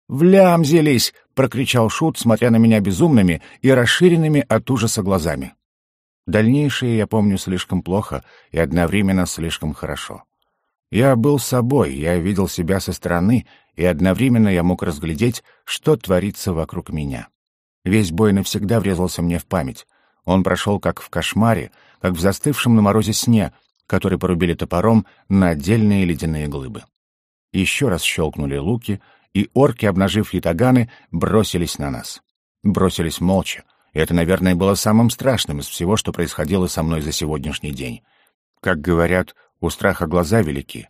Speaker 1: «Влямзились!» — прокричал Шут, смотря на меня безумными и расширенными от ужаса глазами. Дальнейшее я помню слишком плохо и одновременно слишком хорошо. Я был собой, я видел себя со стороны, и одновременно я мог разглядеть, что творится вокруг меня. Весь бой навсегда врезался мне в память. Он прошел как в кошмаре, как в застывшем на морозе сне, который порубили топором на отдельные ледяные глыбы. Еще раз щелкнули луки, и орки, обнажив ятаганы, бросились на нас. Бросились молча, и это, наверное, было самым страшным из всего, что происходило со мной за сегодняшний день. Как говорят, у страха глаза велики.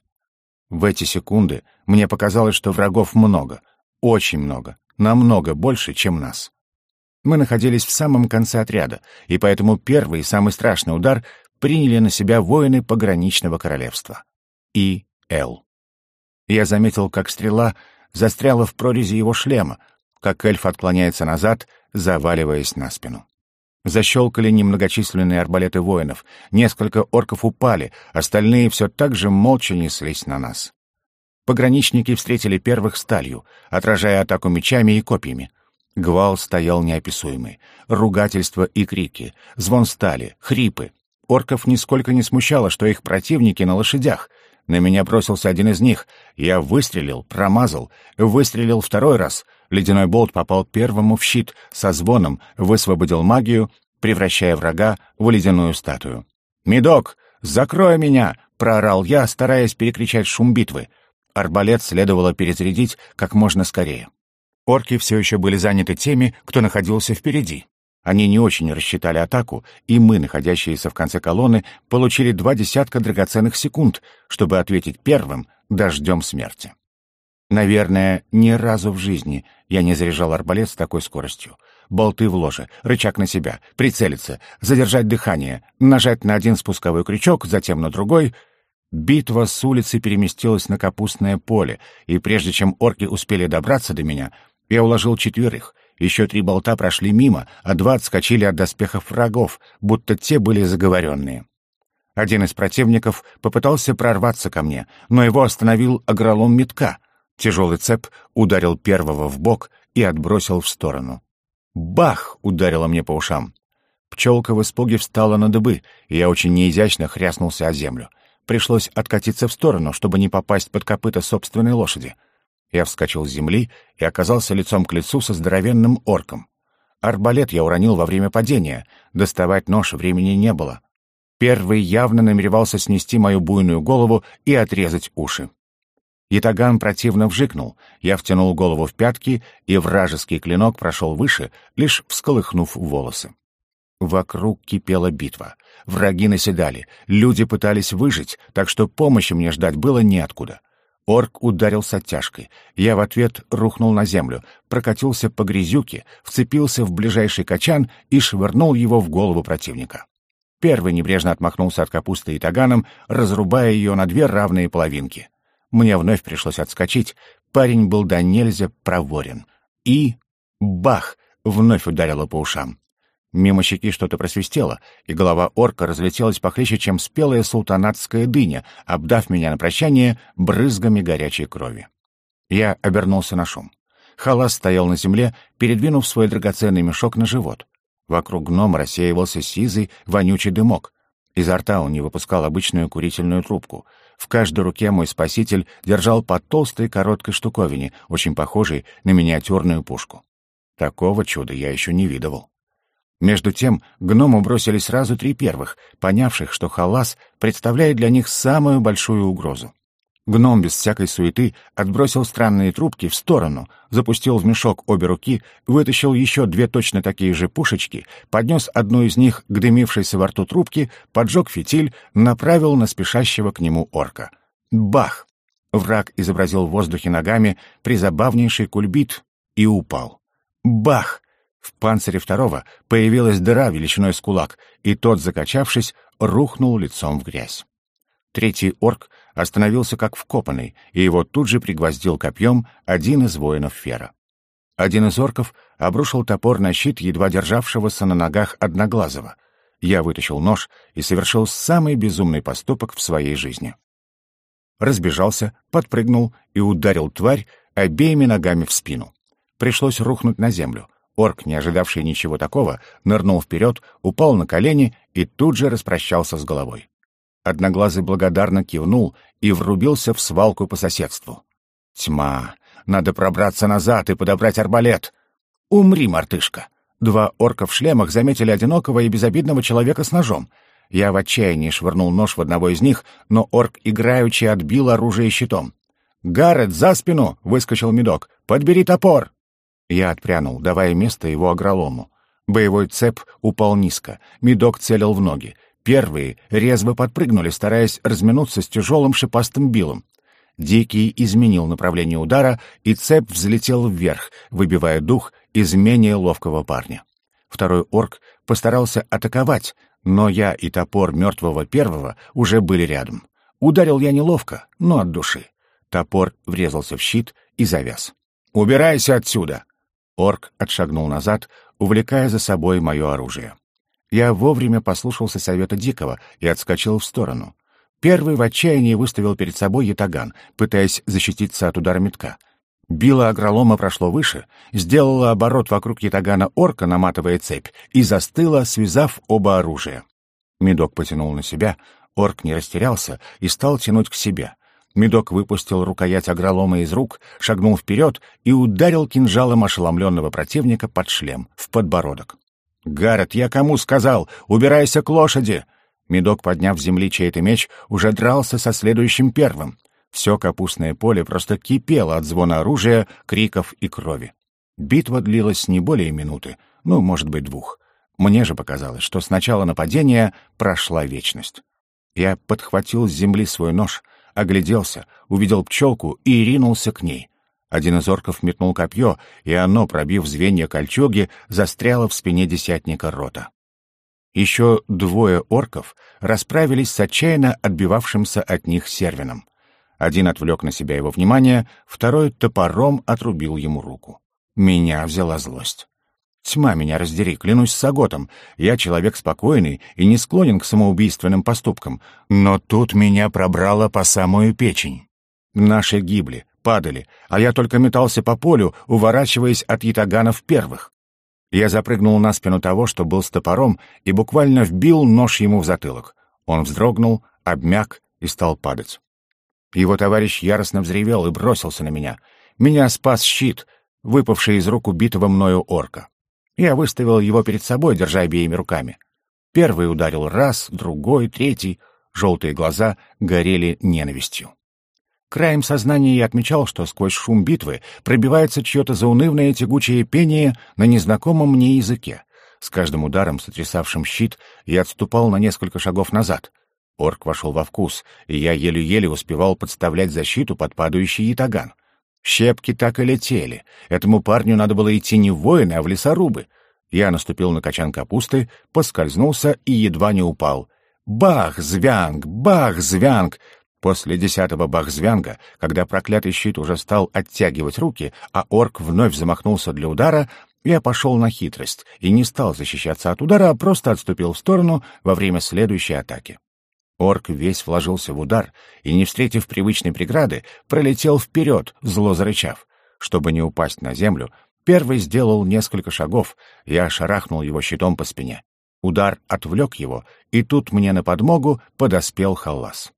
Speaker 1: В эти секунды мне показалось, что врагов много, очень много, намного больше, чем нас. Мы находились в самом конце отряда, и поэтому первый и самый страшный удар приняли на себя воины пограничного королевства. И. Л. Я заметил, как стрела застряла в прорези его шлема, как эльф отклоняется назад, заваливаясь на спину. Защелкали немногочисленные арбалеты воинов. Несколько орков упали, остальные все так же молча неслись на нас. Пограничники встретили первых сталью, отражая атаку мечами и копьями. Гвал стоял неописуемый. Ругательства и крики, звон стали, хрипы. Орков нисколько не смущало, что их противники на лошадях. На меня бросился один из них. Я выстрелил, промазал, выстрелил второй раз — Ледяной болт попал первому в щит, со звоном высвободил магию, превращая врага в ледяную статую. «Медок, закрой меня!» — проорал я, стараясь перекричать шум битвы. Арбалет следовало перезарядить как можно скорее. Орки все еще были заняты теми, кто находился впереди. Они не очень рассчитали атаку, и мы, находящиеся в конце колонны, получили два десятка драгоценных секунд, чтобы ответить первым дождем смерти. Наверное, ни разу в жизни я не заряжал арбалет с такой скоростью. Болты в ложе, рычаг на себя, прицелиться, задержать дыхание, нажать на один спусковой крючок, затем на другой. Битва с улицы переместилась на капустное поле, и прежде чем орки успели добраться до меня, я уложил четверых. Еще три болта прошли мимо, а два отскочили от доспехов врагов, будто те были заговоренные. Один из противников попытался прорваться ко мне, но его остановил агролом метка — Тяжелый цеп ударил первого в бок и отбросил в сторону. Бах! ударило мне по ушам. Пчелка в испуге встала на дыбы, и я очень неизящно хряснулся о землю. Пришлось откатиться в сторону, чтобы не попасть под копыта собственной лошади. Я вскочил с земли и оказался лицом к лицу со здоровенным орком. Арбалет я уронил во время падения, доставать нож времени не было. Первый явно намеревался снести мою буйную голову и отрезать уши. Ятаган противно вжикнул, я втянул голову в пятки, и вражеский клинок прошел выше, лишь всколыхнув волосы. Вокруг кипела битва. Враги наседали, люди пытались выжить, так что помощи мне ждать было неоткуда. Орк ударил с оттяжкой. Я в ответ рухнул на землю, прокатился по грязюке, вцепился в ближайший качан и швырнул его в голову противника. Первый небрежно отмахнулся от капусты и таганом, разрубая ее на две равные половинки. Мне вновь пришлось отскочить. Парень был до нельзя проворен. И... бах! Вновь ударило по ушам. Мимо щеки что-то просвистело, и голова орка разлетелась похлеще, чем спелая султанатская дыня, обдав меня на прощание брызгами горячей крови. Я обернулся на шум. Халас стоял на земле, передвинув свой драгоценный мешок на живот. Вокруг гнома рассеивался сизый, вонючий дымок. Изо рта он не выпускал обычную курительную трубку. В каждой руке мой спаситель держал по толстой короткой штуковине, очень похожей на миниатюрную пушку. Такого чуда я еще не видывал. Между тем гному бросили сразу три первых, понявших, что халас представляет для них самую большую угрозу. Гном без всякой суеты отбросил странные трубки в сторону, запустил в мешок обе руки, вытащил еще две точно такие же пушечки, поднес одну из них к дымившейся во рту трубке, поджег фитиль, направил на спешащего к нему орка. Бах! Враг изобразил в воздухе ногами призабавнейший кульбит и упал. Бах! В панцире второго появилась дыра величиной с кулак, и тот, закачавшись, рухнул лицом в грязь. Третий орк остановился как вкопанный, и его тут же пригвоздил копьем один из воинов Фера. Один из орков обрушил топор на щит, едва державшегося на ногах Одноглазого. Я вытащил нож и совершил самый безумный поступок в своей жизни. Разбежался, подпрыгнул и ударил тварь обеими ногами в спину. Пришлось рухнуть на землю. Орк, не ожидавший ничего такого, нырнул вперед, упал на колени и тут же распрощался с головой. Одноглазый благодарно кивнул и врубился в свалку по соседству. «Тьма! Надо пробраться назад и подобрать арбалет!» «Умри, мартышка!» Два орка в шлемах заметили одинокого и безобидного человека с ножом. Я в отчаянии швырнул нож в одного из них, но орк играючи отбил оружие щитом. «Гаррет, за спину!» — выскочил медок. «Подбери топор!» Я отпрянул, давая место его агролому. Боевой цеп упал низко. Медок целил в ноги. Первые резво подпрыгнули, стараясь разминуться с тяжелым шипастым билом. Дикий изменил направление удара, и цепь взлетел вверх, выбивая дух из менее ловкого парня. Второй орк постарался атаковать, но я и топор мертвого первого уже были рядом. Ударил я неловко, но от души. Топор врезался в щит и завяз. «Убирайся отсюда!» Орк отшагнул назад, увлекая за собой мое оружие. Я вовремя послушался совета Дикого и отскочил в сторону. Первый в отчаянии выставил перед собой ятаган, пытаясь защититься от удара метка. Било агролома прошло выше, сделало оборот вокруг ятагана орка, наматывая цепь, и застыло, связав оба оружия. Медок потянул на себя, орк не растерялся и стал тянуть к себе. Медок выпустил рукоять агролома из рук, шагнул вперед и ударил кинжалом ошеломленного противника под шлем, в подбородок. «Гаррет, я кому сказал? Убирайся к лошади!» Медок, подняв с земли чей-то меч, уже дрался со следующим первым. Все капустное поле просто кипело от звона оружия, криков и крови. Битва длилась не более минуты, ну, может быть, двух. Мне же показалось, что с начала нападения прошла вечность. Я подхватил с земли свой нож, огляделся, увидел пчелку и ринулся к ней. Один из орков метнул копье, и оно, пробив звенья кольчуги, застряло в спине десятника рота. Еще двое орков расправились с отчаянно отбивавшимся от них сервином. Один отвлек на себя его внимание, второй топором отрубил ему руку. Меня взяла злость. Тьма меня раздери, клянусь Саготом. Я человек спокойный и не склонен к самоубийственным поступкам, но тут меня пробрало по самую печень. Наши гибли, падали, а я только метался по полю, уворачиваясь от ятаганов первых. Я запрыгнул на спину того, что был с топором, и буквально вбил нож ему в затылок. Он вздрогнул, обмяк и стал падать. Его товарищ яростно взревел и бросился на меня. Меня спас щит, выпавший из рук убитого мною орка. Я выставил его перед собой, держа обеими руками. Первый ударил раз, другой, третий. Желтые глаза горели ненавистью. Краем сознания я отмечал, что сквозь шум битвы пробивается чье-то заунывное тягучее пение на незнакомом мне языке. С каждым ударом, сотрясавшим щит, я отступал на несколько шагов назад. Орк вошел во вкус, и я еле-еле успевал подставлять защиту под падающий ятаган. Щепки так и летели. Этому парню надо было идти не в воины, а в лесорубы. Я наступил на качан капусты, поскользнулся и едва не упал. Бах, звянг, бах, звянг! После десятого бахзвянга, когда проклятый щит уже стал оттягивать руки, а орк вновь замахнулся для удара, я пошел на хитрость и не стал защищаться от удара, а просто отступил в сторону во время следующей атаки. Орк весь вложился в удар и, не встретив привычной преграды, пролетел вперед, зло зарычав. Чтобы не упасть на землю, первый сделал несколько шагов, я шарахнул его щитом по спине. Удар отвлек его, и тут мне на подмогу подоспел Халлас.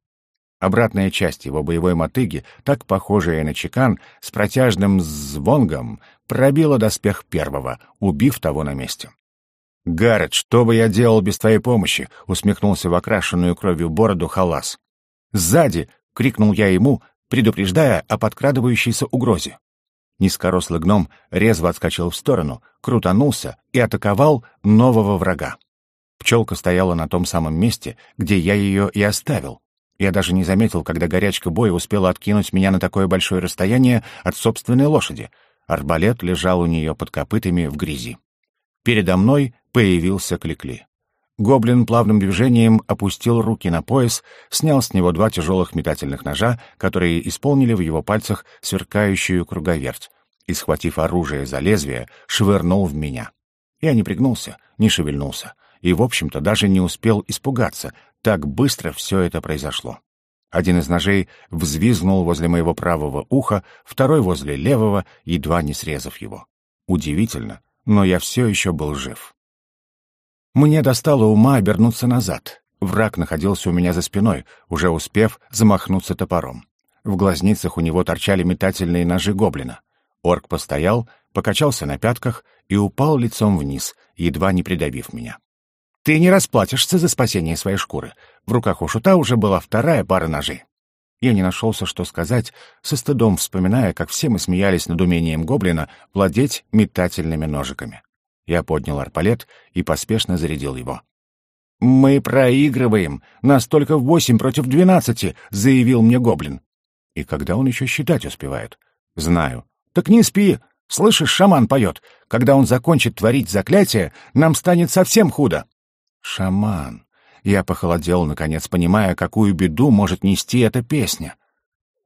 Speaker 1: Обратная часть его боевой мотыги, так похожая на чекан, с протяжным звонгом, пробила доспех первого, убив того на месте. «Гаррет, что бы я делал без твоей помощи?» — усмехнулся в окрашенную кровью бороду Халас. «Сзади!» — крикнул я ему, предупреждая о подкрадывающейся угрозе. Низкорослый гном резво отскочил в сторону, крутанулся и атаковал нового врага. Пчелка стояла на том самом месте, где я ее и оставил, я даже не заметил, когда горячка боя успела откинуть меня на такое большое расстояние от собственной лошади. Арбалет лежал у нее под копытами в грязи. Передо мной появился Кликли. Гоблин плавным движением опустил руки на пояс, снял с него два тяжелых метательных ножа, которые исполнили в его пальцах сверкающую круговерть, и, схватив оружие за лезвие, швырнул в меня. Я не пригнулся, не шевельнулся и, в общем-то, даже не успел испугаться, так быстро все это произошло. Один из ножей взвизгнул возле моего правого уха, второй возле левого, едва не срезав его. Удивительно, но я все еще был жив. Мне достало ума обернуться назад. Враг находился у меня за спиной, уже успев замахнуться топором. В глазницах у него торчали метательные ножи гоблина. Орк постоял, покачался на пятках и упал лицом вниз, едва не придавив меня. Ты не расплатишься за спасение своей шкуры. В руках у шута уже была вторая пара ножей. Я не нашелся, что сказать, со стыдом вспоминая, как все мы смеялись над умением гоблина владеть метательными ножиками. Я поднял арпалет и поспешно зарядил его. «Мы проигрываем! Нас только восемь против двенадцати!» — заявил мне гоблин. «И когда он еще считать успевает?» «Знаю». «Так не спи! Слышишь, шаман поет. Когда он закончит творить заклятие, нам станет совсем худо!» Шаман. Я похолодел, наконец, понимая, какую беду может нести эта песня.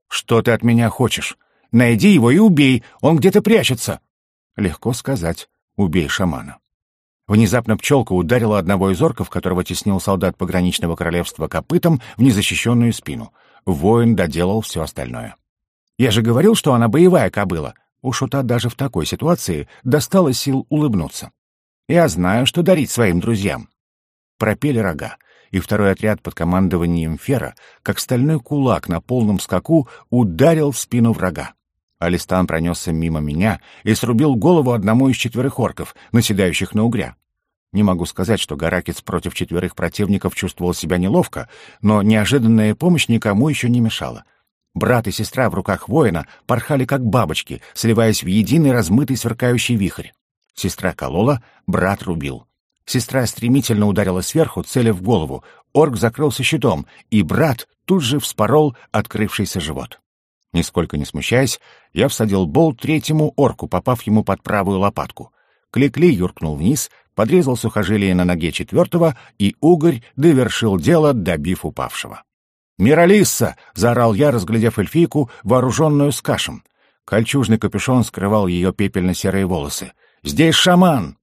Speaker 1: «Что ты от меня хочешь? Найди его и убей, он где-то прячется!» Легко сказать, убей шамана. Внезапно пчелка ударила одного из орков, которого теснил солдат пограничного королевства копытом, в незащищенную спину. Воин доделал все остальное. «Я же говорил, что она боевая кобыла!» У Шута даже в такой ситуации достало сил улыбнуться. «Я знаю, что дарить своим друзьям пропели рога, и второй отряд под командованием Фера, как стальной кулак на полном скаку, ударил в спину врага. Алистан пронесся мимо меня и срубил голову одному из четверых орков, наседающих на угря. Не могу сказать, что Гаракец против четверых противников чувствовал себя неловко, но неожиданная помощь никому еще не мешала. Брат и сестра в руках воина порхали как бабочки, сливаясь в единый размытый сверкающий вихрь. Сестра колола, брат рубил. Сестра стремительно ударила сверху, целя в голову. Орк закрылся щитом, и брат тут же вспорол открывшийся живот. Нисколько не смущаясь, я всадил болт третьему орку, попав ему под правую лопатку. Кликли юркнул вниз, подрезал сухожилие на ноге четвертого, и угорь довершил дело, добив упавшего. «Миралисса!» — заорал я, разглядев эльфийку, вооруженную с кашем. Кольчужный капюшон скрывал ее пепельно-серые волосы. «Здесь шаман!»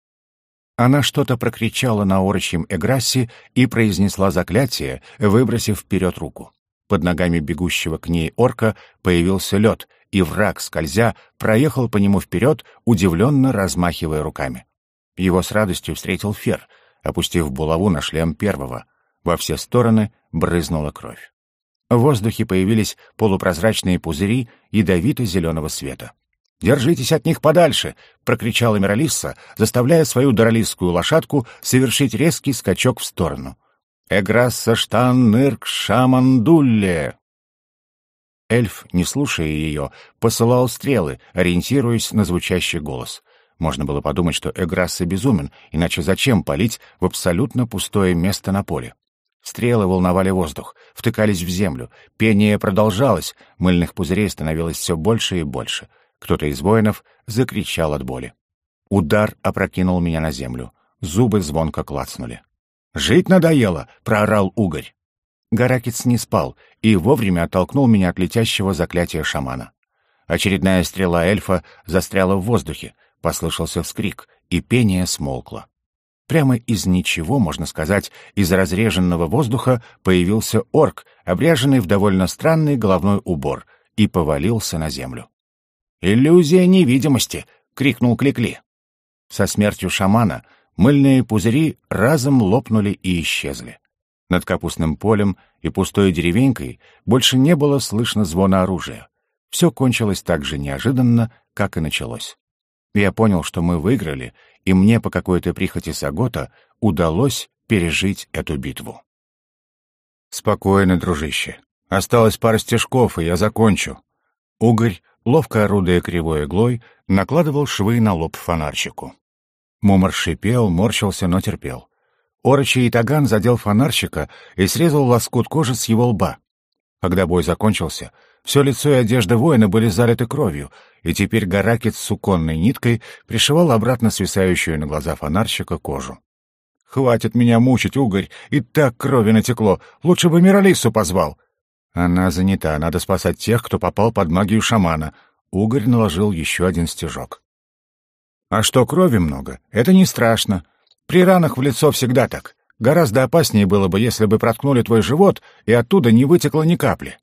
Speaker 1: Она что-то прокричала на орочьем Эграссе и произнесла заклятие, выбросив вперед руку. Под ногами бегущего к ней орка появился лед, и враг, скользя, проехал по нему вперед, удивленно размахивая руками. Его с радостью встретил Фер, опустив булаву на шлем первого. Во все стороны брызнула кровь. В воздухе появились полупрозрачные пузыри ядовито-зеленого света. «Держитесь от них подальше!» — прокричала Миралисса, заставляя свою доролистскую лошадку совершить резкий скачок в сторону. «Эграсса штан нырк шамандулле!» Эльф, не слушая ее, посылал стрелы, ориентируясь на звучащий голос. Можно было подумать, что Эграсса безумен, иначе зачем палить в абсолютно пустое место на поле? Стрелы волновали воздух, втыкались в землю, пение продолжалось, мыльных пузырей становилось все больше и больше — кто-то из воинов закричал от боли. Удар опрокинул меня на землю. Зубы звонко клацнули. «Жить надоело!» — проорал угорь. Гаракец не спал и вовремя оттолкнул меня от летящего заклятия шамана. Очередная стрела эльфа застряла в воздухе, послышался вскрик, и пение смолкло. Прямо из ничего, можно сказать, из разреженного воздуха появился орк, обряженный в довольно странный головной убор, и повалился на землю. «Иллюзия невидимости!» — крикнул Кликли. Со смертью шамана мыльные пузыри разом лопнули и исчезли. Над капустным полем и пустой деревенькой больше не было слышно звона оружия. Все кончилось так же неожиданно, как и началось. Я понял, что мы выиграли, и мне по какой-то прихоти Сагота удалось пережить эту битву. «Спокойно, дружище. Осталось пара стежков, и я закончу». Угорь, ловко орудуя кривой иглой, накладывал швы на лоб фонарщику. Мумор шипел, морщился, но терпел. Орочий Таган задел фонарщика и срезал лоскут кожи с его лба. Когда бой закончился, все лицо и одежда воина были залиты кровью, и теперь Гаракет с суконной ниткой пришивал обратно свисающую на глаза фонарщика кожу. «Хватит меня мучить, угорь, и так крови натекло, лучше бы Миралису позвал». Она занята, надо спасать тех, кто попал под магию шамана. Угорь наложил еще один стежок. «А что крови много, это не страшно. При ранах в лицо всегда так. Гораздо опаснее было бы, если бы проткнули твой живот, и оттуда не вытекло ни капли.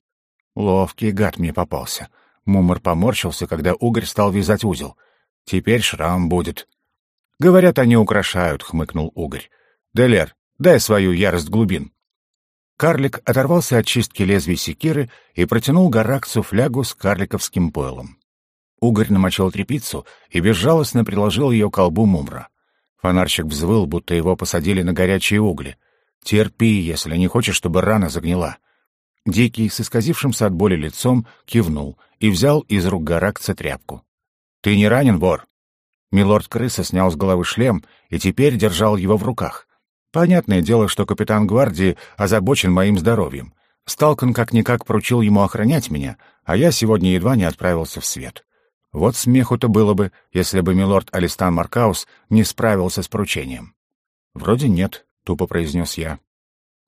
Speaker 1: Ловкий гад мне попался. Мумор поморщился, когда угорь стал вязать узел. Теперь шрам будет. Говорят, они украшают, хмыкнул угорь. Делер, дай свою ярость глубин. Карлик оторвался от чистки лезвий секиры и протянул Гаракцу флягу с карликовским пойлом. Угорь намочил трепицу и безжалостно приложил ее к колбу Мумра. Фонарщик взвыл, будто его посадили на горячие угли. «Терпи, если не хочешь, чтобы рана загнила». Дикий, с исказившимся от боли лицом, кивнул и взял из рук Гаракца тряпку. «Ты не ранен, вор?» Милорд-крыса снял с головы шлем и теперь держал его в руках. Понятное дело, что капитан гвардии озабочен моим здоровьем. Сталкан как-никак поручил ему охранять меня, а я сегодня едва не отправился в свет. Вот смеху-то было бы, если бы милорд Алистан Маркаус не справился с поручением. «Вроде нет», — тупо произнес я.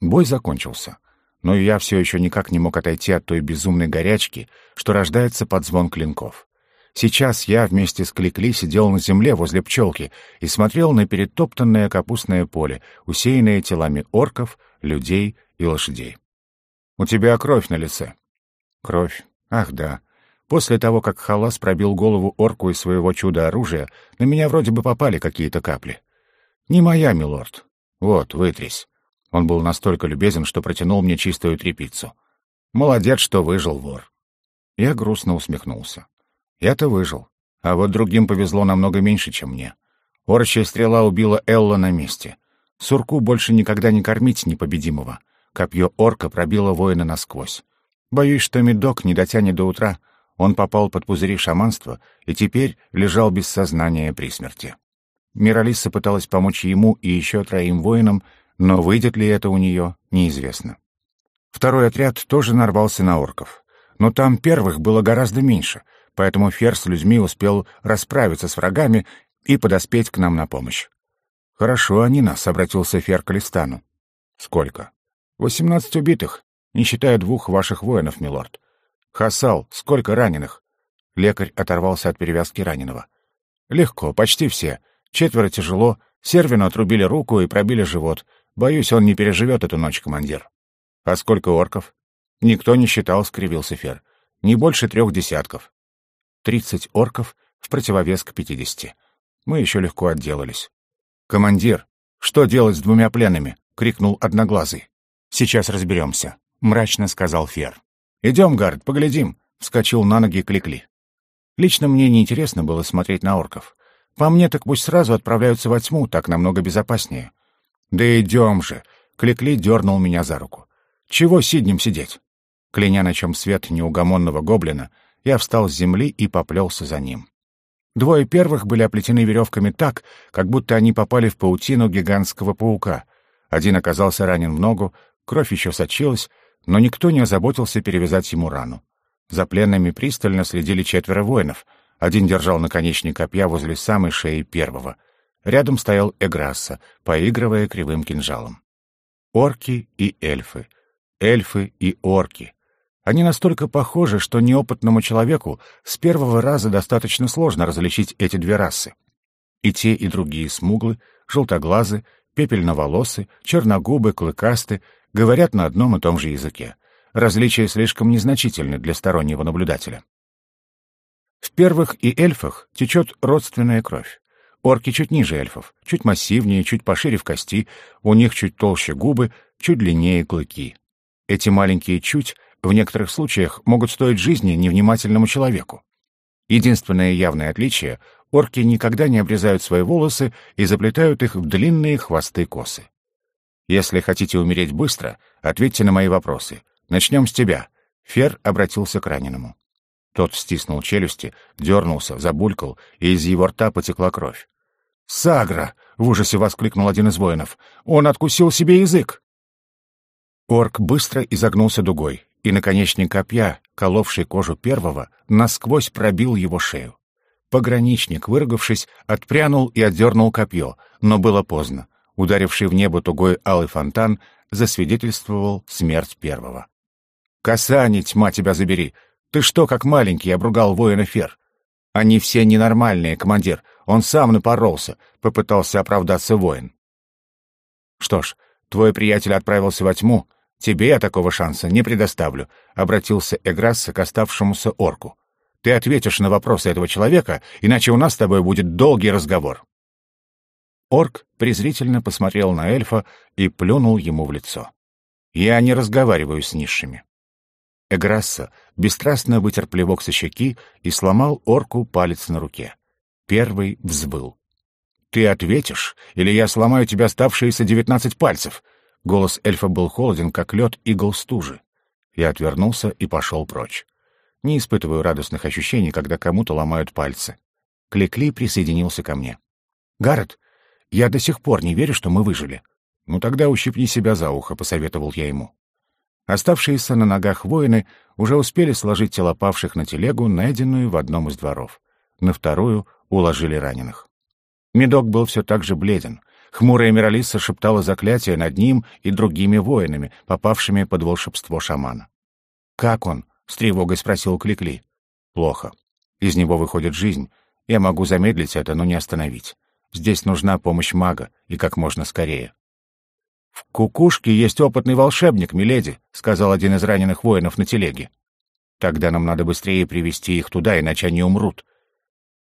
Speaker 1: Бой закончился, но я все еще никак не мог отойти от той безумной горячки, что рождается под звон клинков. Сейчас я вместе с Кликли сидел на земле возле пчелки и смотрел на перетоптанное капустное поле, усеянное телами орков, людей и лошадей. «У тебя кровь на лице». «Кровь. Ах, да. После того, как Халас пробил голову орку из своего чуда-оружия, на меня вроде бы попали какие-то капли. «Не моя, милорд. Вот, вытрись». Он был настолько любезен, что протянул мне чистую тряпицу. «Молодец, что выжил, вор». Я грустно усмехнулся. Я-то выжил, а вот другим повезло намного меньше, чем мне. Орчья стрела убила Элла на месте. Сурку больше никогда не кормить непобедимого. Копье орка пробило воина насквозь. Боюсь, что медок не дотянет до утра, он попал под пузыри шаманства и теперь лежал без сознания при смерти. Миралиса пыталась помочь ему и еще троим воинам, но выйдет ли это у нее, неизвестно. Второй отряд тоже нарвался на орков. Но там первых было гораздо меньше, поэтому Фер с людьми успел расправиться с врагами и подоспеть к нам на помощь. «Хорошо они нас», — обратился Фер к Алистану. «Сколько?» «Восемнадцать убитых, не считая двух ваших воинов, милорд. «Хасал, сколько раненых?» Лекарь оторвался от перевязки раненого. «Легко, почти все. Четверо тяжело. Сервину отрубили руку и пробили живот. Боюсь, он не переживет эту ночь, командир». «А сколько орков?» «Никто не считал», — скривился Фер. «Не больше трех десятков». «Тридцать орков в противовес к пятидесяти. Мы еще легко отделались». «Командир, что делать с двумя пленными?» — крикнул Одноглазый. «Сейчас разберемся», — мрачно сказал Фер. «Идем, Гард, поглядим», — вскочил на ноги Кликли. Лично мне неинтересно было смотреть на орков. По мне, так пусть сразу отправляются во тьму, так намного безопаснее. «Да идем же!» — Кликли дернул меня за руку. «Чего сиднем сидеть?» Кляня на чем свет неугомонного гоблина, я встал с земли и поплелся за ним. Двое первых были оплетены веревками так, как будто они попали в паутину гигантского паука. Один оказался ранен в ногу, кровь еще сочилась, но никто не озаботился перевязать ему рану. За пленными пристально следили четверо воинов. Один держал наконечник копья возле самой шеи первого. Рядом стоял Эграсса, поигрывая кривым кинжалом. Орки и эльфы. эльфы и орки. Они настолько похожи, что неопытному человеку с первого раза достаточно сложно различить эти две расы. И те, и другие смуглы, желтоглазы, пепельноволосы, черногубы, клыкасты, говорят на одном и том же языке. Различия слишком незначительны для стороннего наблюдателя. В первых и эльфах течет родственная кровь. Орки чуть ниже эльфов, чуть массивнее, чуть пошире в кости, у них чуть толще губы, чуть длиннее клыки. Эти маленькие чуть в некоторых случаях могут стоить жизни невнимательному человеку. Единственное явное отличие — орки никогда не обрезают свои волосы и заплетают их в длинные хвосты косы. Если хотите умереть быстро, ответьте на мои вопросы. Начнем с тебя. Фер обратился к раненому. Тот стиснул челюсти, дернулся, забулькал, и из его рта потекла кровь. «Сагра!» — в ужасе воскликнул один из воинов. «Он откусил себе язык!» Орк быстро изогнулся дугой, и наконечник копья, коловший кожу первого, насквозь пробил его шею. Пограничник, выругавшись, отпрянул и отдернул копье, но было поздно. Ударивший в небо тугой алый фонтан засвидетельствовал смерть первого. «Касани, тьма тебя забери! Ты что, как маленький, обругал воина Фер? Они все ненормальные, командир. Он сам напоролся, попытался оправдаться воин. Что ж, твой приятель отправился во тьму. Тебе я такого шанса не предоставлю, обратился Эграсса к оставшемуся орку. Ты ответишь на вопросы этого человека, иначе у нас с тобой будет долгий разговор. Орк презрительно посмотрел на эльфа и плюнул ему в лицо. Я не разговариваю с низшими. Эграсса бесстрастно вытер плевок со щеки и сломал орку палец на руке. Первый взвыл. «Ты ответишь, или я сломаю тебе оставшиеся девятнадцать пальцев!» Голос эльфа был холоден, как лед игл стужи. Я отвернулся и пошел прочь. Не испытываю радостных ощущений, когда кому-то ломают пальцы. Клекли присоединился ко мне. «Гаррет, я до сих пор не верю, что мы выжили». «Ну тогда ущипни себя за ухо», — посоветовал я ему. Оставшиеся на ногах воины уже успели сложить тела павших на телегу, найденную в одном из дворов. На вторую уложили раненых. Медок был все так же бледен. Хмурая Миралиса шептала заклятие над ним и другими воинами, попавшими под волшебство шамана. «Как он?» — с тревогой спросил Кликли. «Плохо. Из него выходит жизнь. Я могу замедлить это, но не остановить. Здесь нужна помощь мага, и как можно скорее». «В кукушке есть опытный волшебник, миледи», — сказал один из раненых воинов на телеге. «Тогда нам надо быстрее привести их туда, иначе они умрут».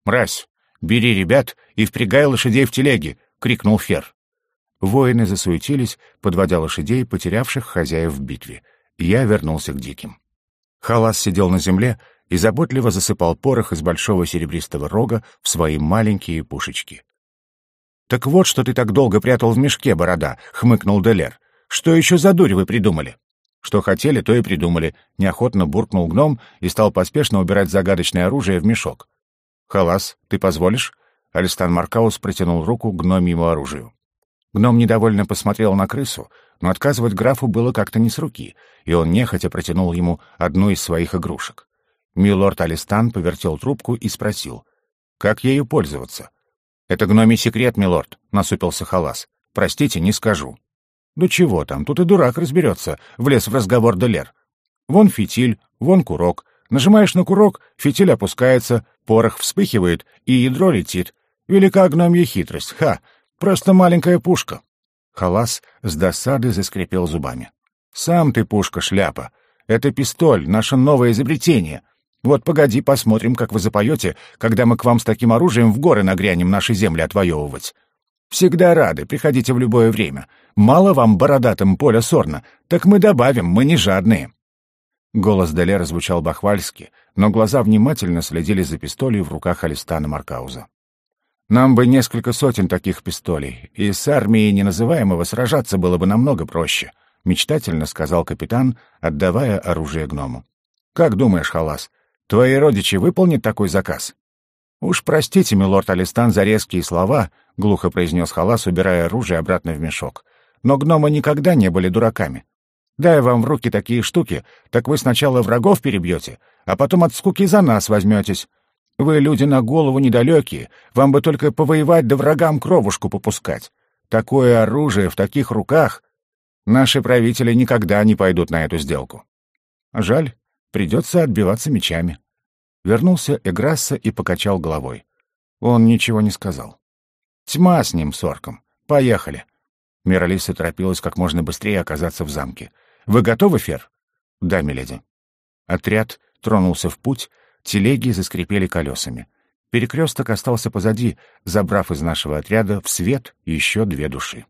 Speaker 1: «Мразь, бери ребят и впрягай лошадей в телеги», — крикнул Фер. Воины засуетились, подводя лошадей, потерявших хозяев в битве. Я вернулся к диким. Халас сидел на земле и заботливо засыпал порох из большого серебристого рога в свои маленькие пушечки. «Так вот, что ты так долго прятал в мешке, борода», — хмыкнул Делер. «Что еще за дурь вы придумали?» «Что хотели, то и придумали», — неохотно буркнул гном и стал поспешно убирать загадочное оружие в мешок. «Халас, ты позволишь?» Алистан Маркаус протянул руку гномьему оружию. Гном недовольно посмотрел на крысу, но отказывать графу было как-то не с руки, и он нехотя протянул ему одну из своих игрушек. Милорд Алистан повертел трубку и спросил, «Как ею пользоваться?» «Это гномий секрет, милорд», — насупился Халас. «Простите, не скажу». «Ну чего там, тут и дурак разберется», — влез в разговор Делер. «Вон фитиль, вон курок. Нажимаешь на курок, фитиль опускается, порох вспыхивает, и ядро летит. Велика гномья хитрость, ха! Просто маленькая пушка». Халас с досады заскрипел зубами. «Сам ты пушка, шляпа. Это пистоль, наше новое изобретение. Вот погоди, посмотрим, как вы запоете, когда мы к вам с таким оружием в горы нагрянем наши земли отвоевывать. Всегда рады, приходите в любое время. Мало вам бородатым поля сорна, так мы добавим, мы не жадные». Голос Далера звучал бахвальски, но глаза внимательно следили за пистолей в руках Алистана Маркауза. «Нам бы несколько сотен таких пистолей, и с армией неназываемого сражаться было бы намного проще», — мечтательно сказал капитан, отдавая оружие гному. «Как думаешь, Халас, Твои родичи выполнят такой заказ?» «Уж простите, милорд Алистан, за резкие слова», — глухо произнес Халас, убирая оружие обратно в мешок. «Но гномы никогда не были дураками. Дай вам в руки такие штуки, так вы сначала врагов перебьете, а потом от скуки за нас возьметесь. Вы люди на голову недалекие, вам бы только повоевать да врагам кровушку попускать. Такое оружие в таких руках...» Наши правители никогда не пойдут на эту сделку. Жаль, придется отбиваться мечами. Вернулся Эграсса и покачал головой. Он ничего не сказал. Тьма с ним, с орком. Поехали. Миралиса торопилась как можно быстрее оказаться в замке. «Вы готовы, Фер?» «Да, миледи». Отряд тронулся в путь, телеги заскрипели колесами. Перекресток остался позади, забрав из нашего отряда в свет еще две души.